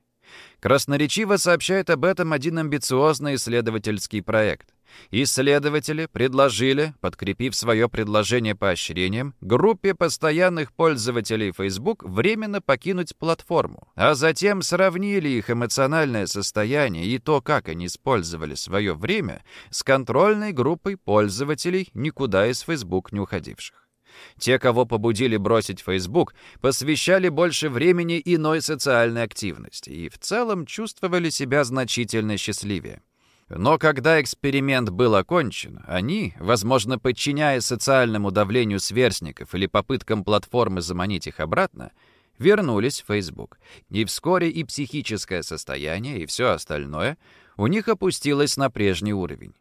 Красноречиво сообщает об этом один амбициозный исследовательский проект. Исследователи предложили, подкрепив свое предложение поощрением, группе постоянных пользователей Facebook временно покинуть платформу, а затем сравнили их эмоциональное состояние и то, как они использовали свое время, с контрольной группой пользователей, никуда из Facebook не уходивших. Те, кого побудили бросить Facebook, посвящали больше времени иной социальной активности и в целом чувствовали себя значительно счастливее. Но когда эксперимент был окончен, они, возможно, подчиняясь социальному давлению сверстников или попыткам платформы заманить их обратно, вернулись в Facebook. И вскоре и психическое состояние, и все остальное у них опустилось на прежний уровень.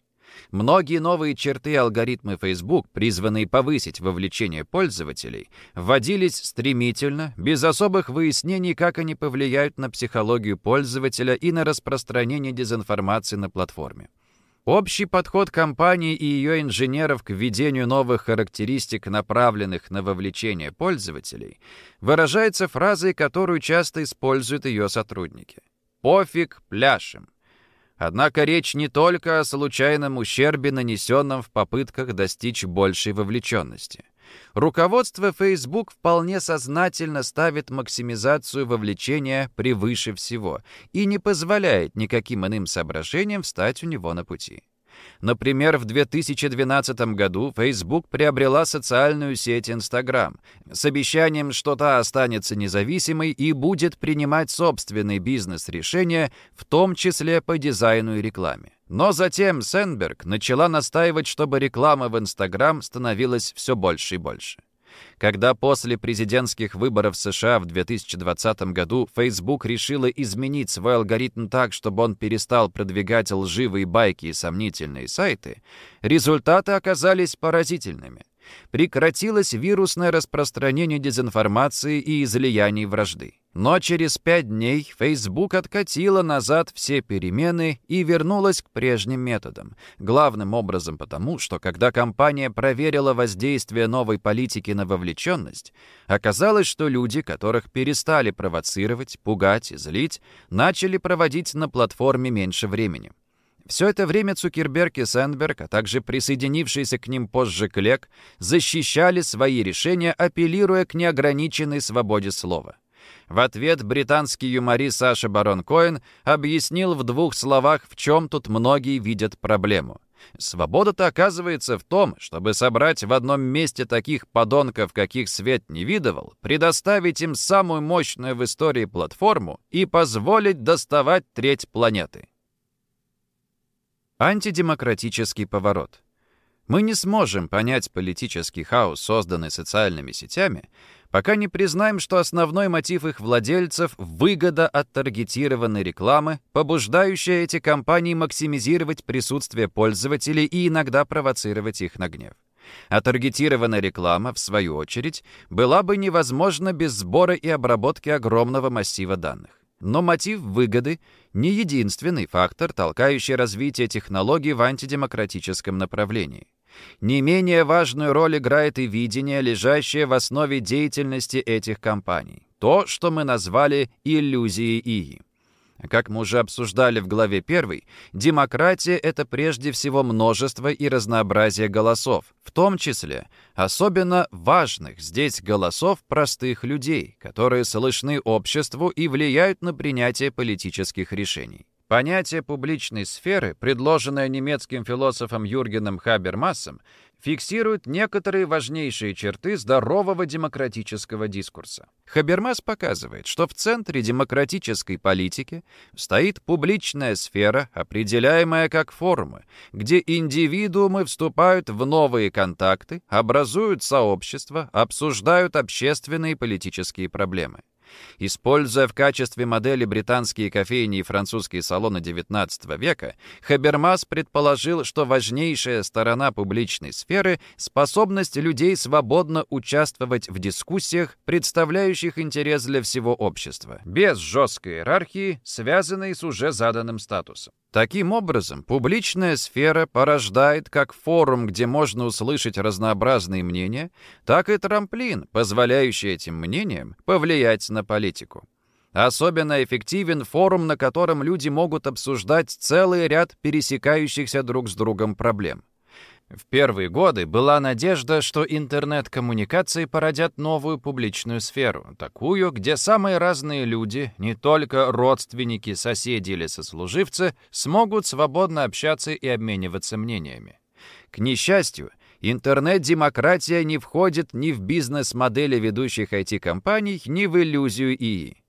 Многие новые черты алгоритмы Facebook, призванные повысить вовлечение пользователей, вводились стремительно, без особых выяснений, как они повлияют на психологию пользователя и на распространение дезинформации на платформе. Общий подход компании и ее инженеров к введению новых характеристик, направленных на вовлечение пользователей, выражается фразой, которую часто используют ее сотрудники. «Пофиг, пляшем». Однако речь не только о случайном ущербе, нанесенном в попытках достичь большей вовлеченности. Руководство Facebook вполне сознательно ставит максимизацию вовлечения превыше всего и не позволяет никаким иным соображениям встать у него на пути. Например, в 2012 году Facebook приобрела социальную сеть Instagram с обещанием, что та останется независимой и будет принимать собственные бизнес-решения, в том числе по дизайну и рекламе. Но затем Сенберг начала настаивать, чтобы реклама в Instagram становилась все больше и больше. Когда после президентских выборов США в 2020 году Facebook решила изменить свой алгоритм так, чтобы он перестал продвигать лживые байки и сомнительные сайты, результаты оказались поразительными прекратилось вирусное распространение дезинформации и излияний вражды. Но через пять дней Facebook откатила назад все перемены и вернулась к прежним методам. Главным образом потому, что когда компания проверила воздействие новой политики на вовлеченность, оказалось, что люди, которых перестали провоцировать, пугать и злить, начали проводить на платформе меньше времени. Все это время Цукерберг и Сэндберг, а также присоединившийся к ним позже Клек, защищали свои решения, апеллируя к неограниченной свободе слова. В ответ британский юморист Саша Барон Коэн объяснил в двух словах, в чем тут многие видят проблему. Свобода-то оказывается в том, чтобы собрать в одном месте таких подонков, каких свет не видывал, предоставить им самую мощную в истории платформу и позволить доставать треть планеты. Антидемократический поворот. Мы не сможем понять политический хаос, созданный социальными сетями, пока не признаем, что основной мотив их владельцев — выгода от таргетированной рекламы, побуждающая эти компании максимизировать присутствие пользователей и иногда провоцировать их на гнев. А таргетированная реклама, в свою очередь, была бы невозможна без сбора и обработки огромного массива данных. Но мотив выгоды — не единственный фактор, толкающий развитие технологий в антидемократическом направлении. Не менее важную роль играет и видение, лежащее в основе деятельности этих компаний. То, что мы назвали иллюзией ИИ. Как мы уже обсуждали в главе 1, демократия — это прежде всего множество и разнообразие голосов, в том числе особенно важных здесь голосов простых людей, которые слышны обществу и влияют на принятие политических решений. Понятие публичной сферы, предложенное немецким философом Юргеном Хабермассом, фиксирует некоторые важнейшие черты здорового демократического дискурса. Хабермас показывает, что в центре демократической политики стоит публичная сфера, определяемая как формы, где индивидуумы вступают в новые контакты, образуют сообщества, обсуждают общественные и политические проблемы. Используя в качестве модели британские кофейни и французские салоны XIX века, Хабермас предположил, что важнейшая сторона публичной сферы — способность людей свободно участвовать в дискуссиях, представляющих интерес для всего общества, без жесткой иерархии, связанной с уже заданным статусом. Таким образом, публичная сфера порождает как форум, где можно услышать разнообразные мнения, так и трамплин, позволяющий этим мнениям повлиять на политику. Особенно эффективен форум, на котором люди могут обсуждать целый ряд пересекающихся друг с другом проблем. В первые годы была надежда, что интернет-коммуникации породят новую публичную сферу, такую, где самые разные люди, не только родственники, соседи или сослуживцы, смогут свободно общаться и обмениваться мнениями. К несчастью, интернет-демократия не входит ни в бизнес-модели ведущих IT-компаний, ни в иллюзию ИИ.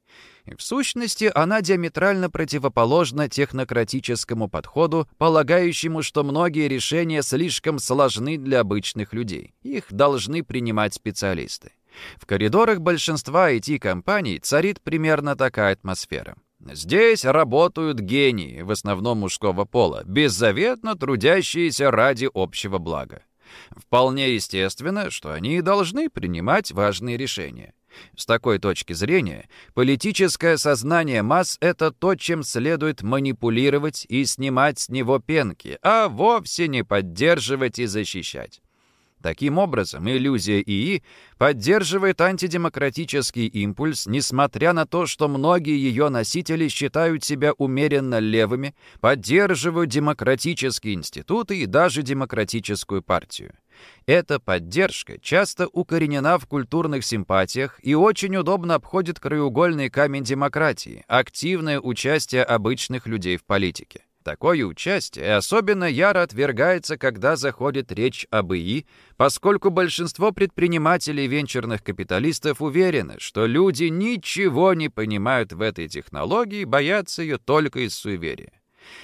В сущности, она диаметрально противоположна технократическому подходу, полагающему, что многие решения слишком сложны для обычных людей. Их должны принимать специалисты. В коридорах большинства IT-компаний царит примерно такая атмосфера. Здесь работают гении, в основном мужского пола, беззаветно трудящиеся ради общего блага. Вполне естественно, что они и должны принимать важные решения. С такой точки зрения, политическое сознание масс — это то, чем следует манипулировать и снимать с него пенки, а вовсе не поддерживать и защищать. Таким образом, иллюзия ИИ поддерживает антидемократический импульс, несмотря на то, что многие ее носители считают себя умеренно левыми, поддерживают демократические институты и даже демократическую партию. Эта поддержка часто укоренена в культурных симпатиях и очень удобно обходит краеугольный камень демократии – активное участие обычных людей в политике. Такое участие особенно яро отвергается, когда заходит речь об ИИ, поскольку большинство предпринимателей и венчурных капиталистов уверены, что люди ничего не понимают в этой технологии и боятся ее только из суеверия.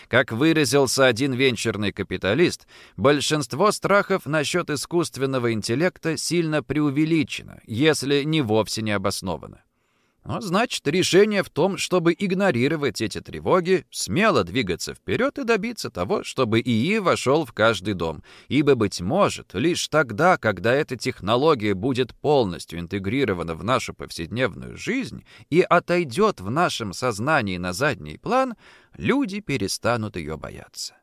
Как выразился один венчурный капиталист, большинство страхов насчет искусственного интеллекта сильно преувеличено, если не вовсе не обосновано. Но значит, решение в том, чтобы игнорировать эти тревоги, смело двигаться вперед и добиться того, чтобы ИИ вошел в каждый дом. Ибо, быть может, лишь тогда, когда эта технология будет полностью интегрирована в нашу повседневную жизнь и отойдет в нашем сознании на задний план, люди перестанут ее бояться.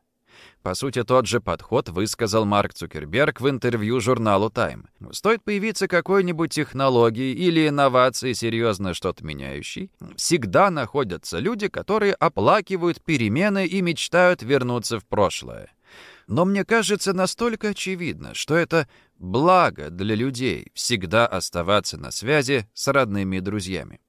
По сути, тот же подход высказал Марк Цукерберг в интервью журналу Time. Стоит появиться какой-нибудь технологии или инновации, серьезно что-то меняющей, всегда находятся люди, которые оплакивают перемены и мечтают вернуться в прошлое. Но мне кажется настолько очевидно, что это благо для людей всегда оставаться на связи с родными и друзьями.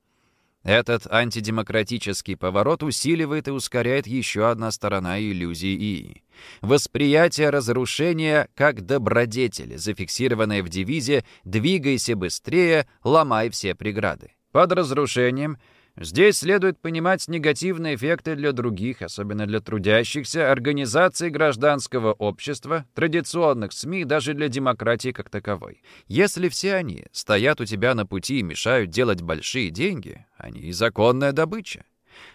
Этот антидемократический поворот усиливает и ускоряет еще одна сторона иллюзии ИИ. Восприятие разрушения как добродетели, зафиксированное в девизе «двигайся быстрее, ломай все преграды». Под разрушением – Здесь следует понимать негативные эффекты для других, особенно для трудящихся, организаций гражданского общества, традиционных СМИ, даже для демократии как таковой. Если все они стоят у тебя на пути и мешают делать большие деньги, они и законная добыча.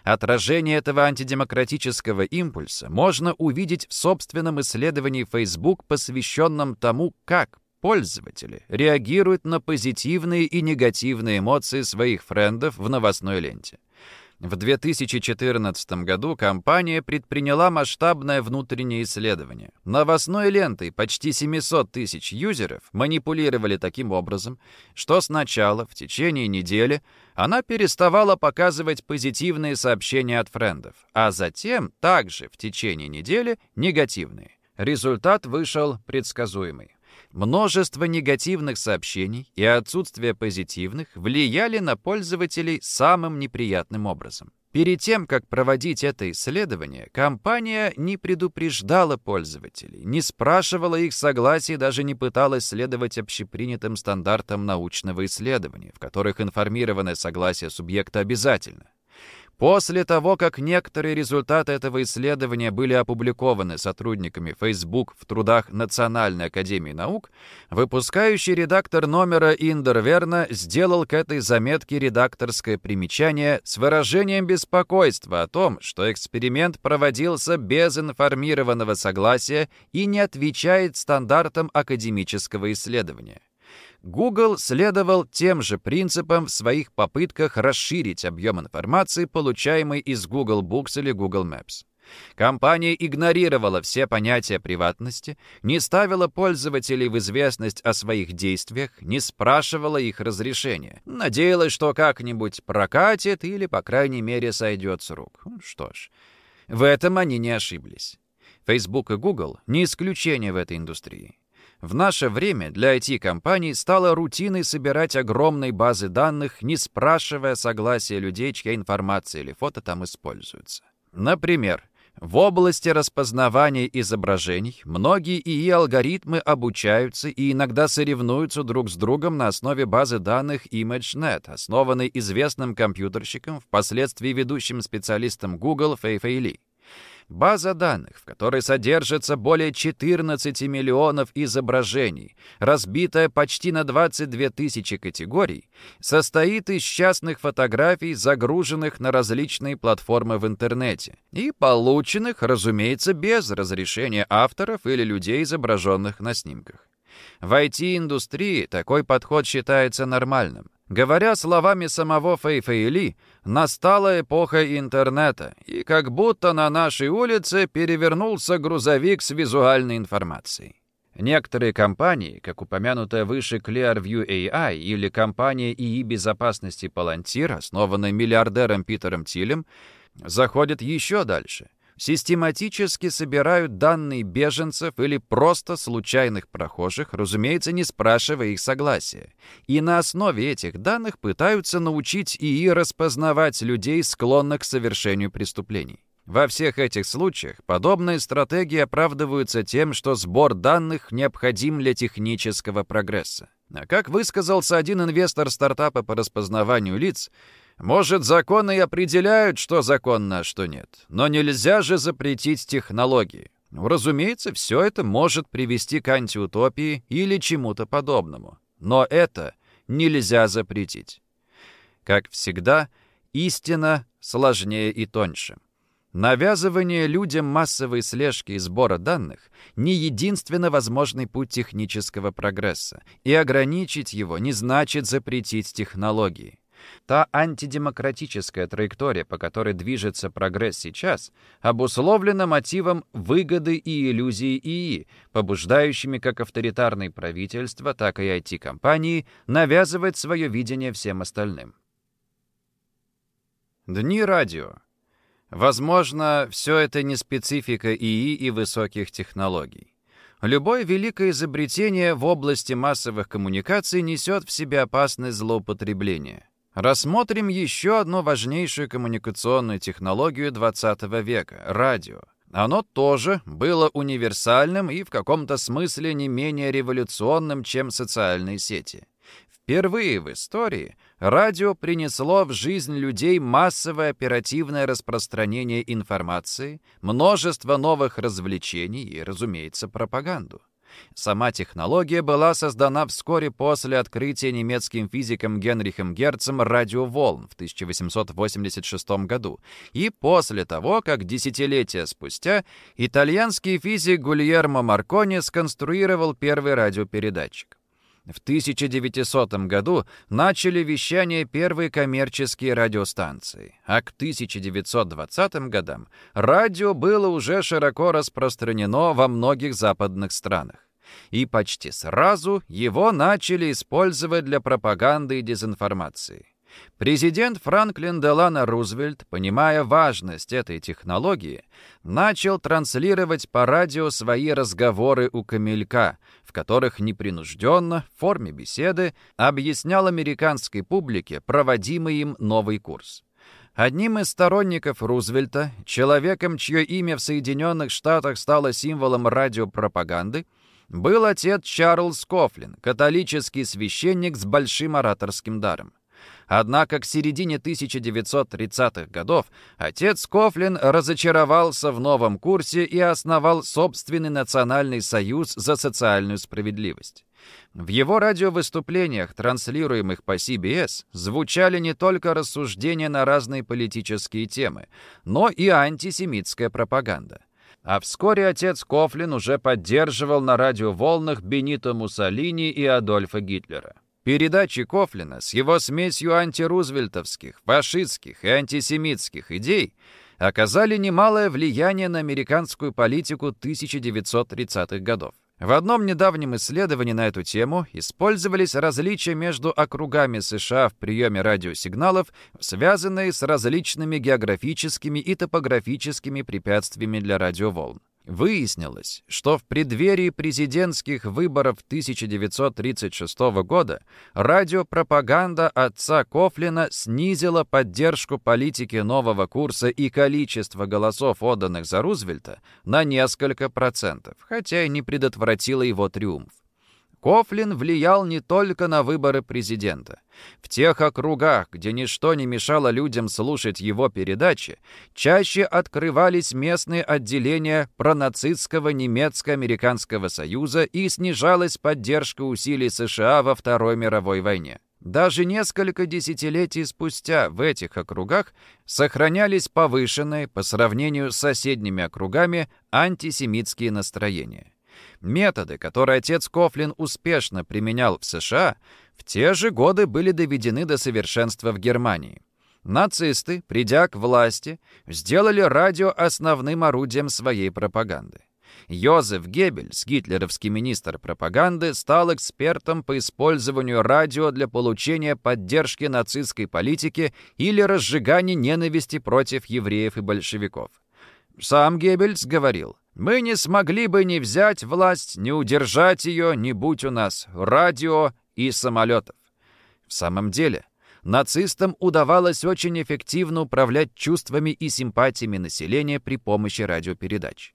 Отражение этого антидемократического импульса можно увидеть в собственном исследовании Facebook, посвященном тому, как Пользователи реагируют на позитивные и негативные эмоции своих френдов в новостной ленте. В 2014 году компания предприняла масштабное внутреннее исследование. Новостной лентой почти 700 тысяч юзеров манипулировали таким образом, что сначала, в течение недели, она переставала показывать позитивные сообщения от френдов, а затем, также в течение недели, негативные. Результат вышел предсказуемый. Множество негативных сообщений и отсутствие позитивных влияли на пользователей самым неприятным образом. Перед тем, как проводить это исследование, компания не предупреждала пользователей, не спрашивала их согласия и даже не пыталась следовать общепринятым стандартам научного исследования, в которых информированное согласие субъекта обязательно. После того, как некоторые результаты этого исследования были опубликованы сотрудниками Facebook в трудах Национальной академии наук, выпускающий редактор номера Индер Верна сделал к этой заметке редакторское примечание с выражением беспокойства о том, что эксперимент проводился без информированного согласия и не отвечает стандартам академического исследования. Google следовал тем же принципам в своих попытках расширить объем информации, получаемой из Google Books или Google Maps. Компания игнорировала все понятия приватности, не ставила пользователей в известность о своих действиях, не спрашивала их разрешения. Надеялась, что как-нибудь прокатит или, по крайней мере, сойдет с рук. Что ж, в этом они не ошиблись. Facebook и Google не исключение в этой индустрии. В наше время для IT-компаний стало рутиной собирать огромные базы данных, не спрашивая согласия людей, чья информация или фото там используются. Например, в области распознавания изображений многие ИИ-алгоритмы обучаются и иногда соревнуются друг с другом на основе базы данных ImageNet, основанной известным компьютерщиком, впоследствии ведущим специалистом Google Фэй Фэй Ли. База данных, в которой содержится более 14 миллионов изображений, разбитая почти на 22 тысячи категорий, состоит из частных фотографий, загруженных на различные платформы в интернете и полученных, разумеется, без разрешения авторов или людей, изображенных на снимках. В IT-индустрии такой подход считается нормальным. Говоря словами самого Фэй Фэй Ли, настала эпоха интернета, и как будто на нашей улице перевернулся грузовик с визуальной информацией. Некоторые компании, как упомянутая выше Clearview AI или компания ИИ безопасности Palantir, основанная миллиардером Питером Тилем, заходят еще дальше — систематически собирают данные беженцев или просто случайных прохожих, разумеется, не спрашивая их согласия. И на основе этих данных пытаются научить ИИ распознавать людей, склонных к совершению преступлений. Во всех этих случаях подобные стратегии оправдываются тем, что сбор данных необходим для технического прогресса. А как высказался один инвестор стартапа по распознаванию лиц, может, законы и определяют, что законно, а что нет. Но нельзя же запретить технологии. Разумеется, все это может привести к антиутопии или чему-то подобному. Но это нельзя запретить. Как всегда, истина сложнее и тоньше. Навязывание людям массовой слежки и сбора данных не единственно возможный путь технического прогресса, и ограничить его не значит запретить технологии. Та антидемократическая траектория, по которой движется прогресс сейчас, обусловлена мотивом выгоды и иллюзии ИИ, побуждающими как авторитарные правительства, так и IT-компании навязывать свое видение всем остальным. Дни радио. Возможно, все это не специфика ИИ и высоких технологий. Любое великое изобретение в области массовых коммуникаций несет в себе опасность злоупотребления. Рассмотрим еще одну важнейшую коммуникационную технологию 20 века — радио. Оно тоже было универсальным и в каком-то смысле не менее революционным, чем социальные сети. Впервые в истории радио принесло в жизнь людей массовое оперативное распространение информации, множество новых развлечений и, разумеется, пропаганду. Сама технология была создана вскоре после открытия немецким физиком Генрихом Герцем радиоволн в 1886 году и после того, как десятилетия спустя итальянский физик Гульермо Маркони сконструировал первый радиопередатчик. В 1900 году начали вещание первые коммерческие радиостанции, а к 1920 годам радио было уже широко распространено во многих западных странах. И почти сразу его начали использовать для пропаганды и дезинформации. Президент Франклин Делано Рузвельт, понимая важность этой технологии, начал транслировать по радио свои разговоры у камелька, в которых непринужденно, в форме беседы, объяснял американской публике проводимый им новый курс. Одним из сторонников Рузвельта, человеком, чье имя в Соединенных Штатах стало символом радиопропаганды, был отец Чарльз Кофлин, католический священник с большим ораторским даром. Однако к середине 1930-х годов отец Кофлин разочаровался в новом курсе и основал собственный национальный союз за социальную справедливость. В его радиовыступлениях, транслируемых по CBS, звучали не только рассуждения на разные политические темы, но и антисемитская пропаганда. А вскоре отец Кофлин уже поддерживал на радиоволнах Бенито Муссолини и Адольфа Гитлера. Передачи Кофлина с его смесью антирузвельтовских, фашистских и антисемитских идей оказали немалое влияние на американскую политику 1930-х годов. В одном недавнем исследовании на эту тему использовались различия между округами США в приеме радиосигналов, связанные с различными географическими и топографическими препятствиями для радиоволн. Выяснилось, что в преддверии президентских выборов 1936 года радиопропаганда отца Кофлина снизила поддержку политики нового курса и количество голосов, отданных за Рузвельта, на несколько процентов, хотя и не предотвратила его триумф. Кофлин влиял не только на выборы президента. В тех округах, где ничто не мешало людям слушать его передачи, чаще открывались местные отделения пронацистского немецко-американского союза и снижалась поддержка усилий США во Второй мировой войне. Даже несколько десятилетий спустя в этих округах сохранялись повышенные по сравнению с соседними округами антисемитские настроения. Методы, которые отец Кофлин успешно применял в США, в те же годы были доведены до совершенства в Германии. Нацисты, придя к власти, сделали радио основным орудием своей пропаганды. Йозеф Геббельс, гитлеровский министр пропаганды, стал экспертом по использованию радио для получения поддержки нацистской политики или разжигания ненависти против евреев и большевиков. Сам Геббельс говорил, «Мы не смогли бы ни взять власть, ни удержать ее, не будь у нас радио и самолетов». В самом деле, нацистам удавалось очень эффективно управлять чувствами и симпатиями населения при помощи радиопередач.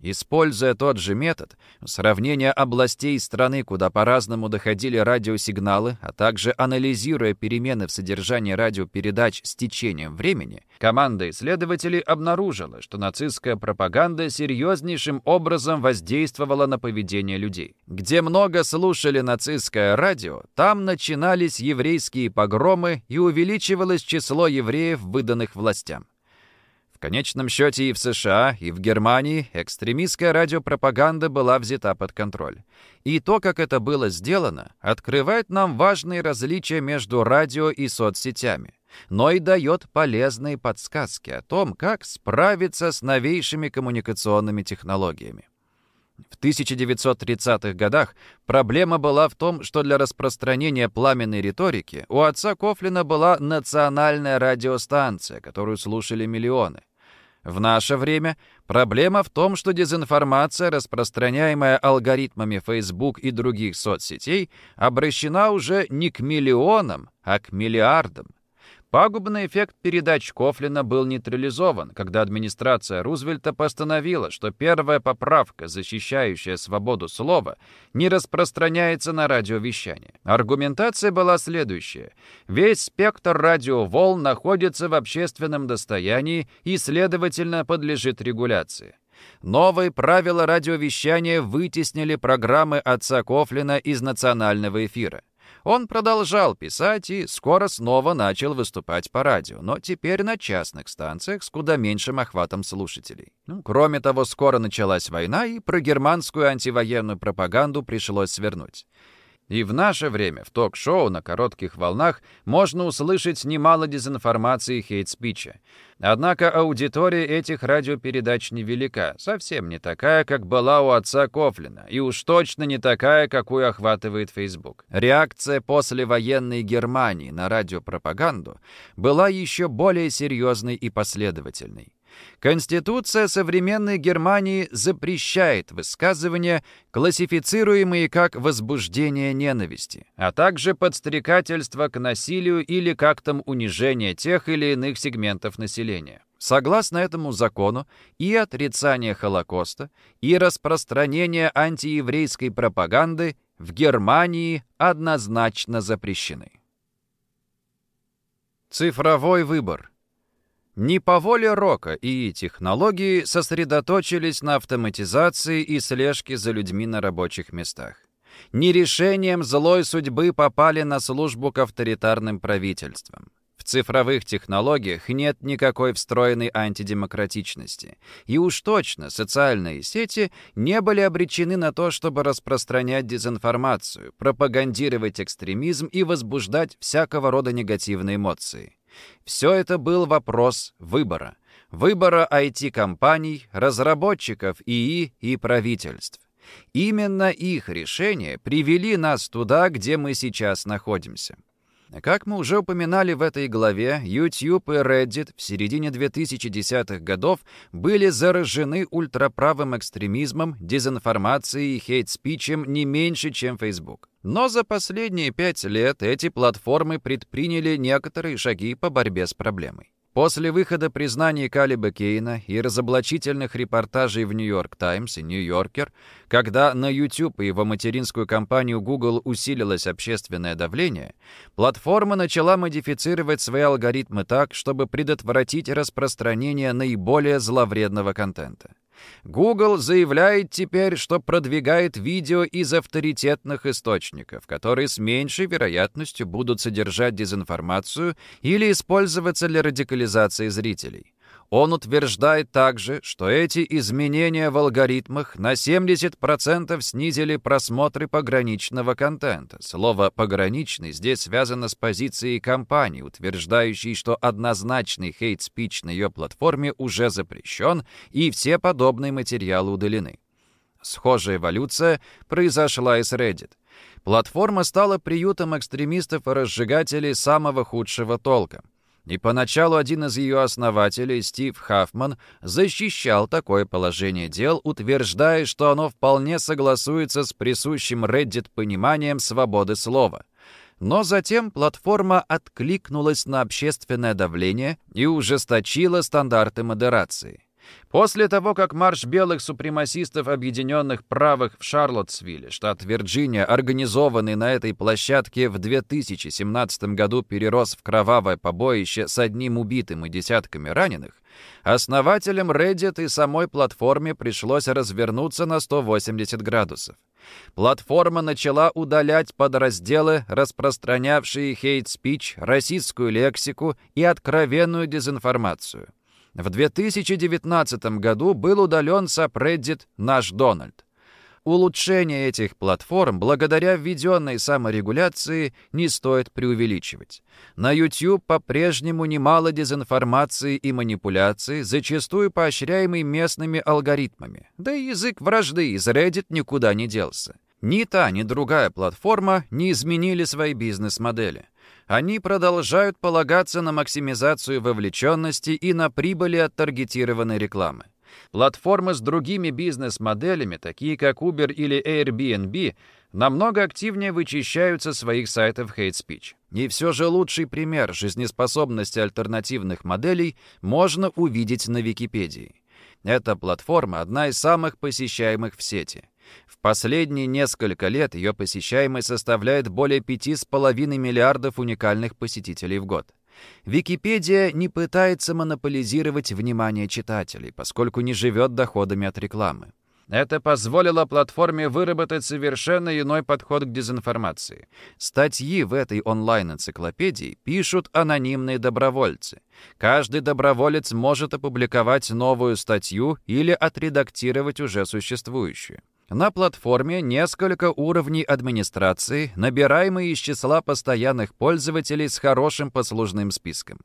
Используя тот же метод, сравнение областей страны, куда по-разному доходили радиосигналы, а также анализируя перемены в содержании радиопередач с течением времени, команда исследователей обнаружила, что нацистская пропаганда серьезнейшим образом воздействовала на поведение людей. Где много слушали нацистское радио, там начинались еврейские погромы и увеличивалось число евреев, выданных властям. В конечном счете и в США, и в Германии экстремистская радиопропаганда была взята под контроль. И то, как это было сделано, открывает нам важные различия между радио и соцсетями, но и дает полезные подсказки о том, как справиться с новейшими коммуникационными технологиями. В 1930-х годах проблема была в том, что для распространения пламенной риторики у отца Кофлина была национальная радиостанция, которую слушали миллионы. В наше время проблема в том, что дезинформация, распространяемая алгоритмами Facebook и других соцсетей, обращена уже не к миллионам, а к миллиардам. Пагубный эффект передач Кофлина был нейтрализован, когда администрация Рузвельта постановила, что первая поправка, защищающая свободу слова, не распространяется на радиовещание. Аргументация была следующая. Весь спектр радиоволн находится в общественном достоянии и, следовательно, подлежит регуляции. Новые правила радиовещания вытеснили программы отца Кофлина из национального эфира. Он продолжал писать и скоро снова начал выступать по радио, но теперь на частных станциях с куда меньшим охватом слушателей. Ну, кроме того, скоро началась война, и про германскую антивоенную пропаганду пришлось свернуть. И в наше время в ток-шоу на коротких волнах можно услышать немало дезинформации и хейт-спича. Однако аудитория этих радиопередач невелика, совсем не такая, как была у отца Кофлина, и уж точно не такая, какую охватывает Facebook. Реакция послевоенной Германии на радиопропаганду была еще более серьезной и последовательной. Конституция современной Германии запрещает высказывания, классифицируемые как возбуждение ненависти, а также подстрекательство к насилию или как актам унижения тех или иных сегментов населения. Согласно этому закону, и отрицание Холокоста, и распространение антиеврейской пропаганды в Германии однозначно запрещены. Цифровой выбор – не по воле Рока и технологии сосредоточились на автоматизации и слежке за людьми на рабочих местах. Не решением злой судьбы попали на службу к авторитарным правительствам. В цифровых технологиях нет никакой встроенной антидемократичности. И уж точно социальные сети не были обречены на то, чтобы распространять дезинформацию, пропагандировать экстремизм и возбуждать всякого рода негативные эмоции. Все это был вопрос выбора. Выбора IT-компаний, разработчиков ИИ и правительств. Именно их решения привели нас туда, где мы сейчас находимся. Как мы уже упоминали в этой главе, YouTube и Reddit в середине 2010-х годов были заражены ультраправым экстремизмом, дезинформацией и хейт-спичем не меньше, чем Facebook. Но за последние пять лет эти платформы предприняли некоторые шаги по борьбе с проблемой. После выхода признаний Калиба Кейна и разоблачительных репортажей в «Нью-Йорк Таймс» и «Нью-Йоркер», когда на YouTube и его материнскую компанию Google усилилось общественное давление, платформа начала модифицировать свои алгоритмы так, чтобы предотвратить распространение наиболее зловредного контента. Google заявляет теперь, что продвигает видео из авторитетных источников, которые с меньшей вероятностью будут содержать дезинформацию или использоваться для радикализации зрителей. Он утверждает также, что эти изменения в алгоритмах на 70% снизили просмотры пограничного контента. Слово «пограничный» здесь связано с позицией компании, утверждающей, что однозначный хейт-спич на ее платформе уже запрещен и все подобные материалы удалены. Схожая эволюция произошла и с Reddit. Платформа стала приютом экстремистов и разжигателей самого худшего толка — и поначалу один из ее основателей, Стив Хаффман, защищал такое положение дел, утверждая, что оно вполне согласуется с присущим Reddit пониманием свободы слова. Но затем платформа откликнулась на общественное давление и ужесточила стандарты модерации. После того, как марш белых супремасистов Объединенных Правых в Шарлоттсвилле, штат Вирджиния, организованный на этой площадке в 2017 году перерос в кровавое побоище с одним убитым и десятками раненых, основателям Reddit и самой платформе пришлось развернуться на 180 градусов. Платформа начала удалять подразделы, распространявшие хейт-спич, расистскую лексику и откровенную дезинформацию. В 2019 году был удален сабреддит «Наш Дональд». Улучшение этих платформ, благодаря введенной саморегуляции, не стоит преувеличивать. На YouTube по-прежнему немало дезинформации и манипуляций, зачастую поощряемой местными алгоритмами. Да и язык вражды из Reddit никуда не делся. Ни та, ни другая платформа не изменили свои бизнес-модели они продолжают полагаться на максимизацию вовлеченности и на прибыли от таргетированной рекламы. Платформы с другими бизнес-моделями, такие как Uber или Airbnb, намного активнее вычищают со своих сайтов speech. И все же лучший пример жизнеспособности альтернативных моделей можно увидеть на Википедии. Эта платформа одна из самых посещаемых в сети. Последние несколько лет ее посещаемость составляет более 5,5 миллиардов уникальных посетителей в год. Википедия не пытается монополизировать внимание читателей, поскольку не живет доходами от рекламы. Это позволило платформе выработать совершенно иной подход к дезинформации. Статьи в этой онлайн-энциклопедии пишут анонимные добровольцы. Каждый доброволец может опубликовать новую статью или отредактировать уже существующую. На платформе несколько уровней администрации, набираемые из числа постоянных пользователей с хорошим послужным списком.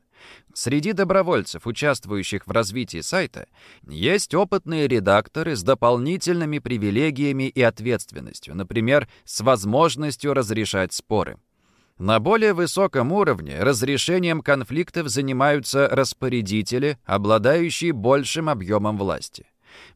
Среди добровольцев, участвующих в развитии сайта, есть опытные редакторы с дополнительными привилегиями и ответственностью, например, с возможностью разрешать споры. На более высоком уровне разрешением конфликтов занимаются распорядители, обладающие большим объемом власти.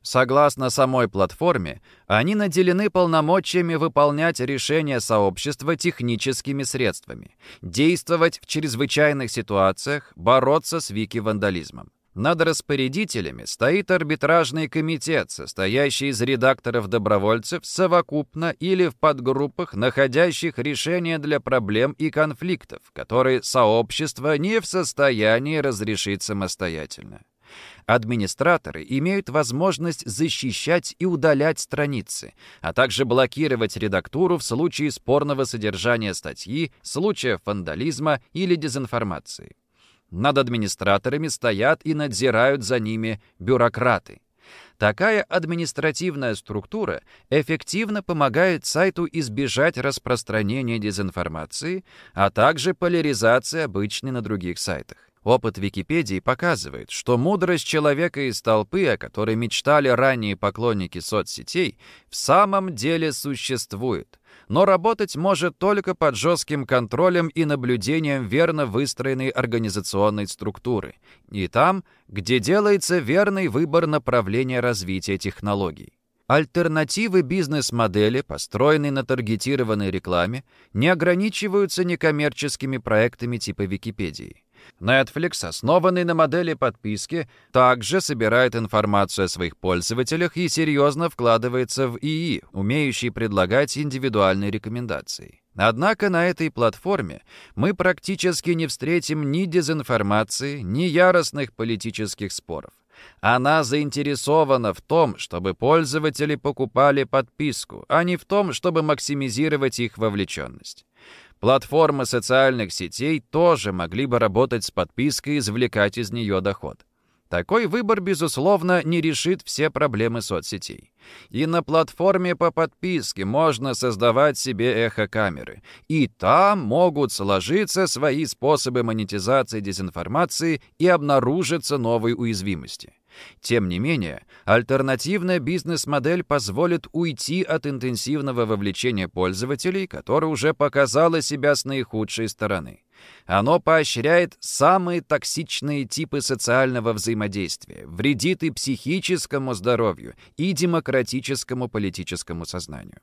Согласно самой платформе, они наделены полномочиями выполнять решения сообщества техническими средствами, действовать в чрезвычайных ситуациях, бороться с вики-вандализмом. Над распорядителями стоит арбитражный комитет, состоящий из редакторов-добровольцев совокупно или в подгруппах, находящих решения для проблем и конфликтов, которые сообщество не в состоянии разрешить самостоятельно. Администраторы имеют возможность защищать и удалять страницы, а также блокировать редактуру в случае спорного содержания статьи, случаев вандализма или дезинформации. Над администраторами стоят и надзирают за ними бюрократы. Такая административная структура эффективно помогает сайту избежать распространения дезинформации, а также поляризации обычной на других сайтах. Опыт Википедии показывает, что мудрость человека из толпы, о которой мечтали ранние поклонники соцсетей, в самом деле существует, но работать может только под жестким контролем и наблюдением верно выстроенной организационной структуры, и там, где делается верный выбор направления развития технологий. Альтернативы бизнес-модели, построенные на таргетированной рекламе, не ограничиваются некоммерческими проектами типа Википедии. Netflix, основанный на модели подписки, также собирает информацию о своих пользователях и серьезно вкладывается в ИИ, умеющий предлагать индивидуальные рекомендации. Однако на этой платформе мы практически не встретим ни дезинформации, ни яростных политических споров. Она заинтересована в том, чтобы пользователи покупали подписку, а не в том, чтобы максимизировать их вовлеченность. Платформы социальных сетей тоже могли бы работать с подпиской и извлекать из нее доход. Такой выбор, безусловно, не решит все проблемы соцсетей. И на платформе по подписке можно создавать себе эхо-камеры. И там могут сложиться свои способы монетизации дезинформации и обнаружиться новые уязвимости. Тем не менее, альтернативная бизнес-модель позволит уйти от интенсивного вовлечения пользователей, которое уже показало себя с наихудшей стороны. Оно поощряет самые токсичные типы социального взаимодействия, вредит и психическому здоровью, и демократическому политическому сознанию.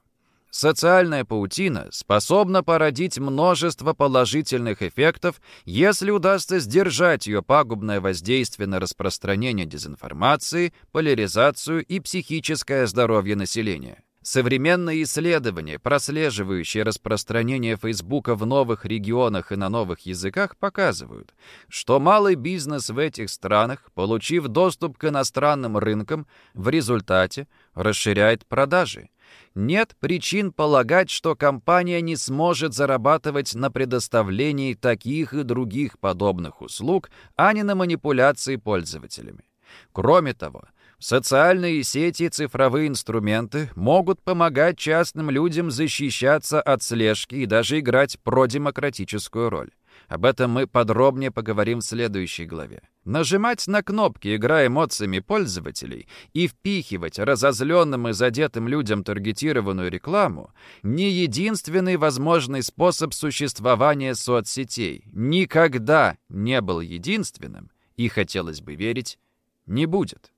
Социальная паутина способна породить множество положительных эффектов, если удастся сдержать ее пагубное воздействие на распространение дезинформации, поляризацию и психическое здоровье населения. Современные исследования, прослеживающие распространение Фейсбука в новых регионах и на новых языках, показывают, что малый бизнес в этих странах, получив доступ к иностранным рынкам, в результате расширяет продажи. Нет причин полагать, что компания не сможет зарабатывать на предоставлении таких и других подобных услуг, а не на манипуляции пользователями. Кроме того, социальные сети и цифровые инструменты могут помогать частным людям защищаться от слежки и даже играть продемократическую роль. Об этом мы подробнее поговорим в следующей главе. Нажимать на кнопки, играя эмоциями пользователей, и впихивать разозленным и задетым людям таргетированную рекламу — не единственный возможный способ существования соцсетей. Никогда не был единственным, и, хотелось бы верить, не будет.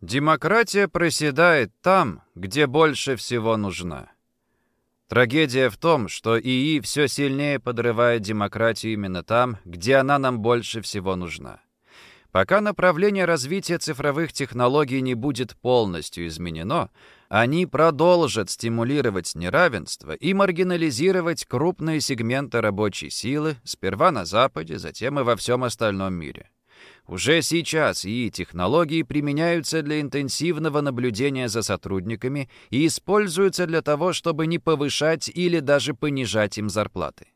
Демократия проседает там, где больше всего нужна. Трагедия в том, что ИИ все сильнее подрывает демократию именно там, где она нам больше всего нужна. Пока направление развития цифровых технологий не будет полностью изменено, они продолжат стимулировать неравенство и маргинализировать крупные сегменты рабочей силы сперва на Западе, затем и во всем остальном мире. Уже сейчас ИИ технологии применяются для интенсивного наблюдения за сотрудниками и используются для того, чтобы не повышать или даже понижать им зарплаты.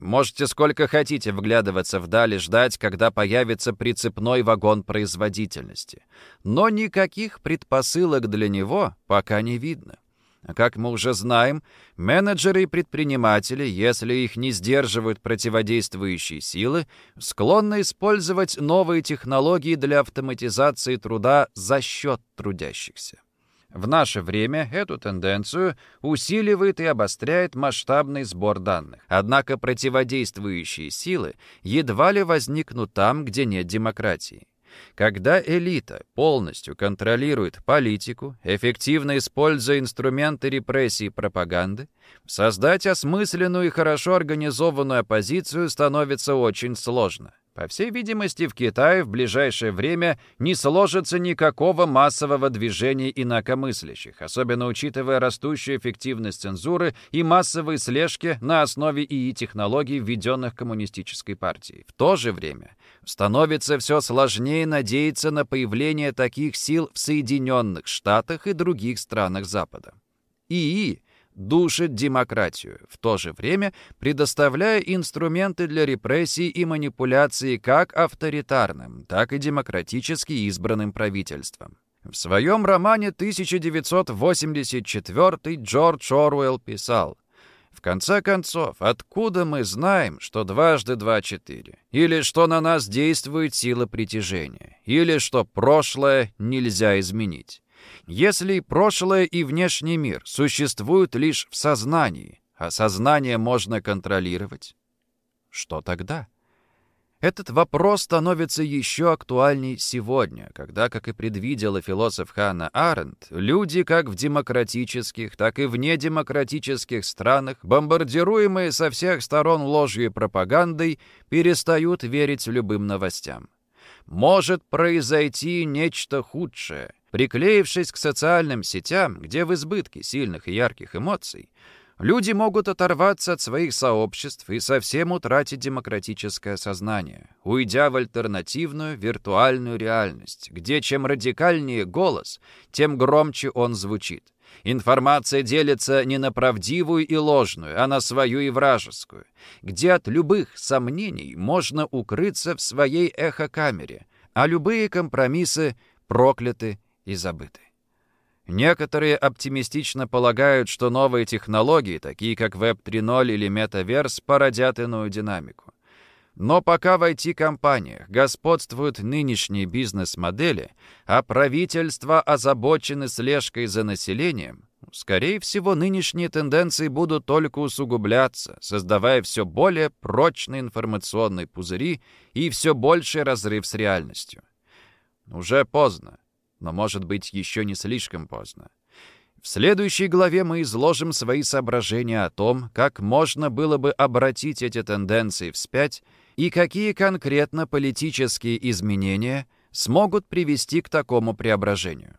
Можете сколько хотите вглядываться вдаль и ждать, когда появится прицепной вагон производительности. Но никаких предпосылок для него пока не видно. Как мы уже знаем, менеджеры и предприниматели, если их не сдерживают противодействующие силы, склонны использовать новые технологии для автоматизации труда за счет трудящихся. В наше время эту тенденцию усиливает и обостряет масштабный сбор данных. Однако противодействующие силы едва ли возникнут там, где нет демократии. Когда элита полностью контролирует политику, эффективно используя инструменты репрессий и пропаганды, создать осмысленную и хорошо организованную оппозицию становится очень сложно. По всей видимости, в Китае в ближайшее время не сложится никакого массового движения инакомыслящих, особенно учитывая растущую эффективность цензуры и массовые слежки на основе ИИ-технологий, введенных коммунистической партией. В то же время становится все сложнее надеяться на появление таких сил в Соединенных Штатах и других странах Запада. ИИ душит демократию, в то же время предоставляя инструменты для репрессий и манипуляции как авторитарным, так и демократически избранным правительством. В своем романе 1984 Джордж Оруэлл писал «В конце концов, откуда мы знаем, что дважды два — четыре? Или что на нас действует сила притяжения? Или что прошлое нельзя изменить?» Если прошлое и внешний мир существуют лишь в сознании, а сознание можно контролировать, что тогда? Этот вопрос становится еще актуальней сегодня, когда, как и предвидела философ Ханна Аренд, люди как в демократических, так и в недемократических странах, бомбардируемые со всех сторон ложью и пропагандой, перестают верить любым новостям. Может произойти нечто худшее, Приклеившись к социальным сетям, где в избытке сильных и ярких эмоций, люди могут оторваться от своих сообществ и совсем утратить демократическое сознание, уйдя в альтернативную виртуальную реальность, где чем радикальнее голос, тем громче он звучит. Информация делится не на правдивую и ложную, а на свою и вражескую, где от любых сомнений можно укрыться в своей эхокамере, а любые компромиссы прокляты и забыты. Некоторые оптимистично полагают, что новые технологии, такие как Web 3.0 или Metaverse, породят иную динамику. Но пока в IT-компаниях господствуют нынешние бизнес-модели, а правительства озабочены слежкой за населением, скорее всего, нынешние тенденции будут только усугубляться, создавая все более прочные информационные пузыри и все больший разрыв с реальностью. Уже поздно но, может быть, еще не слишком поздно. В следующей главе мы изложим свои соображения о том, как можно было бы обратить эти тенденции вспять и какие конкретно политические изменения смогут привести к такому преображению.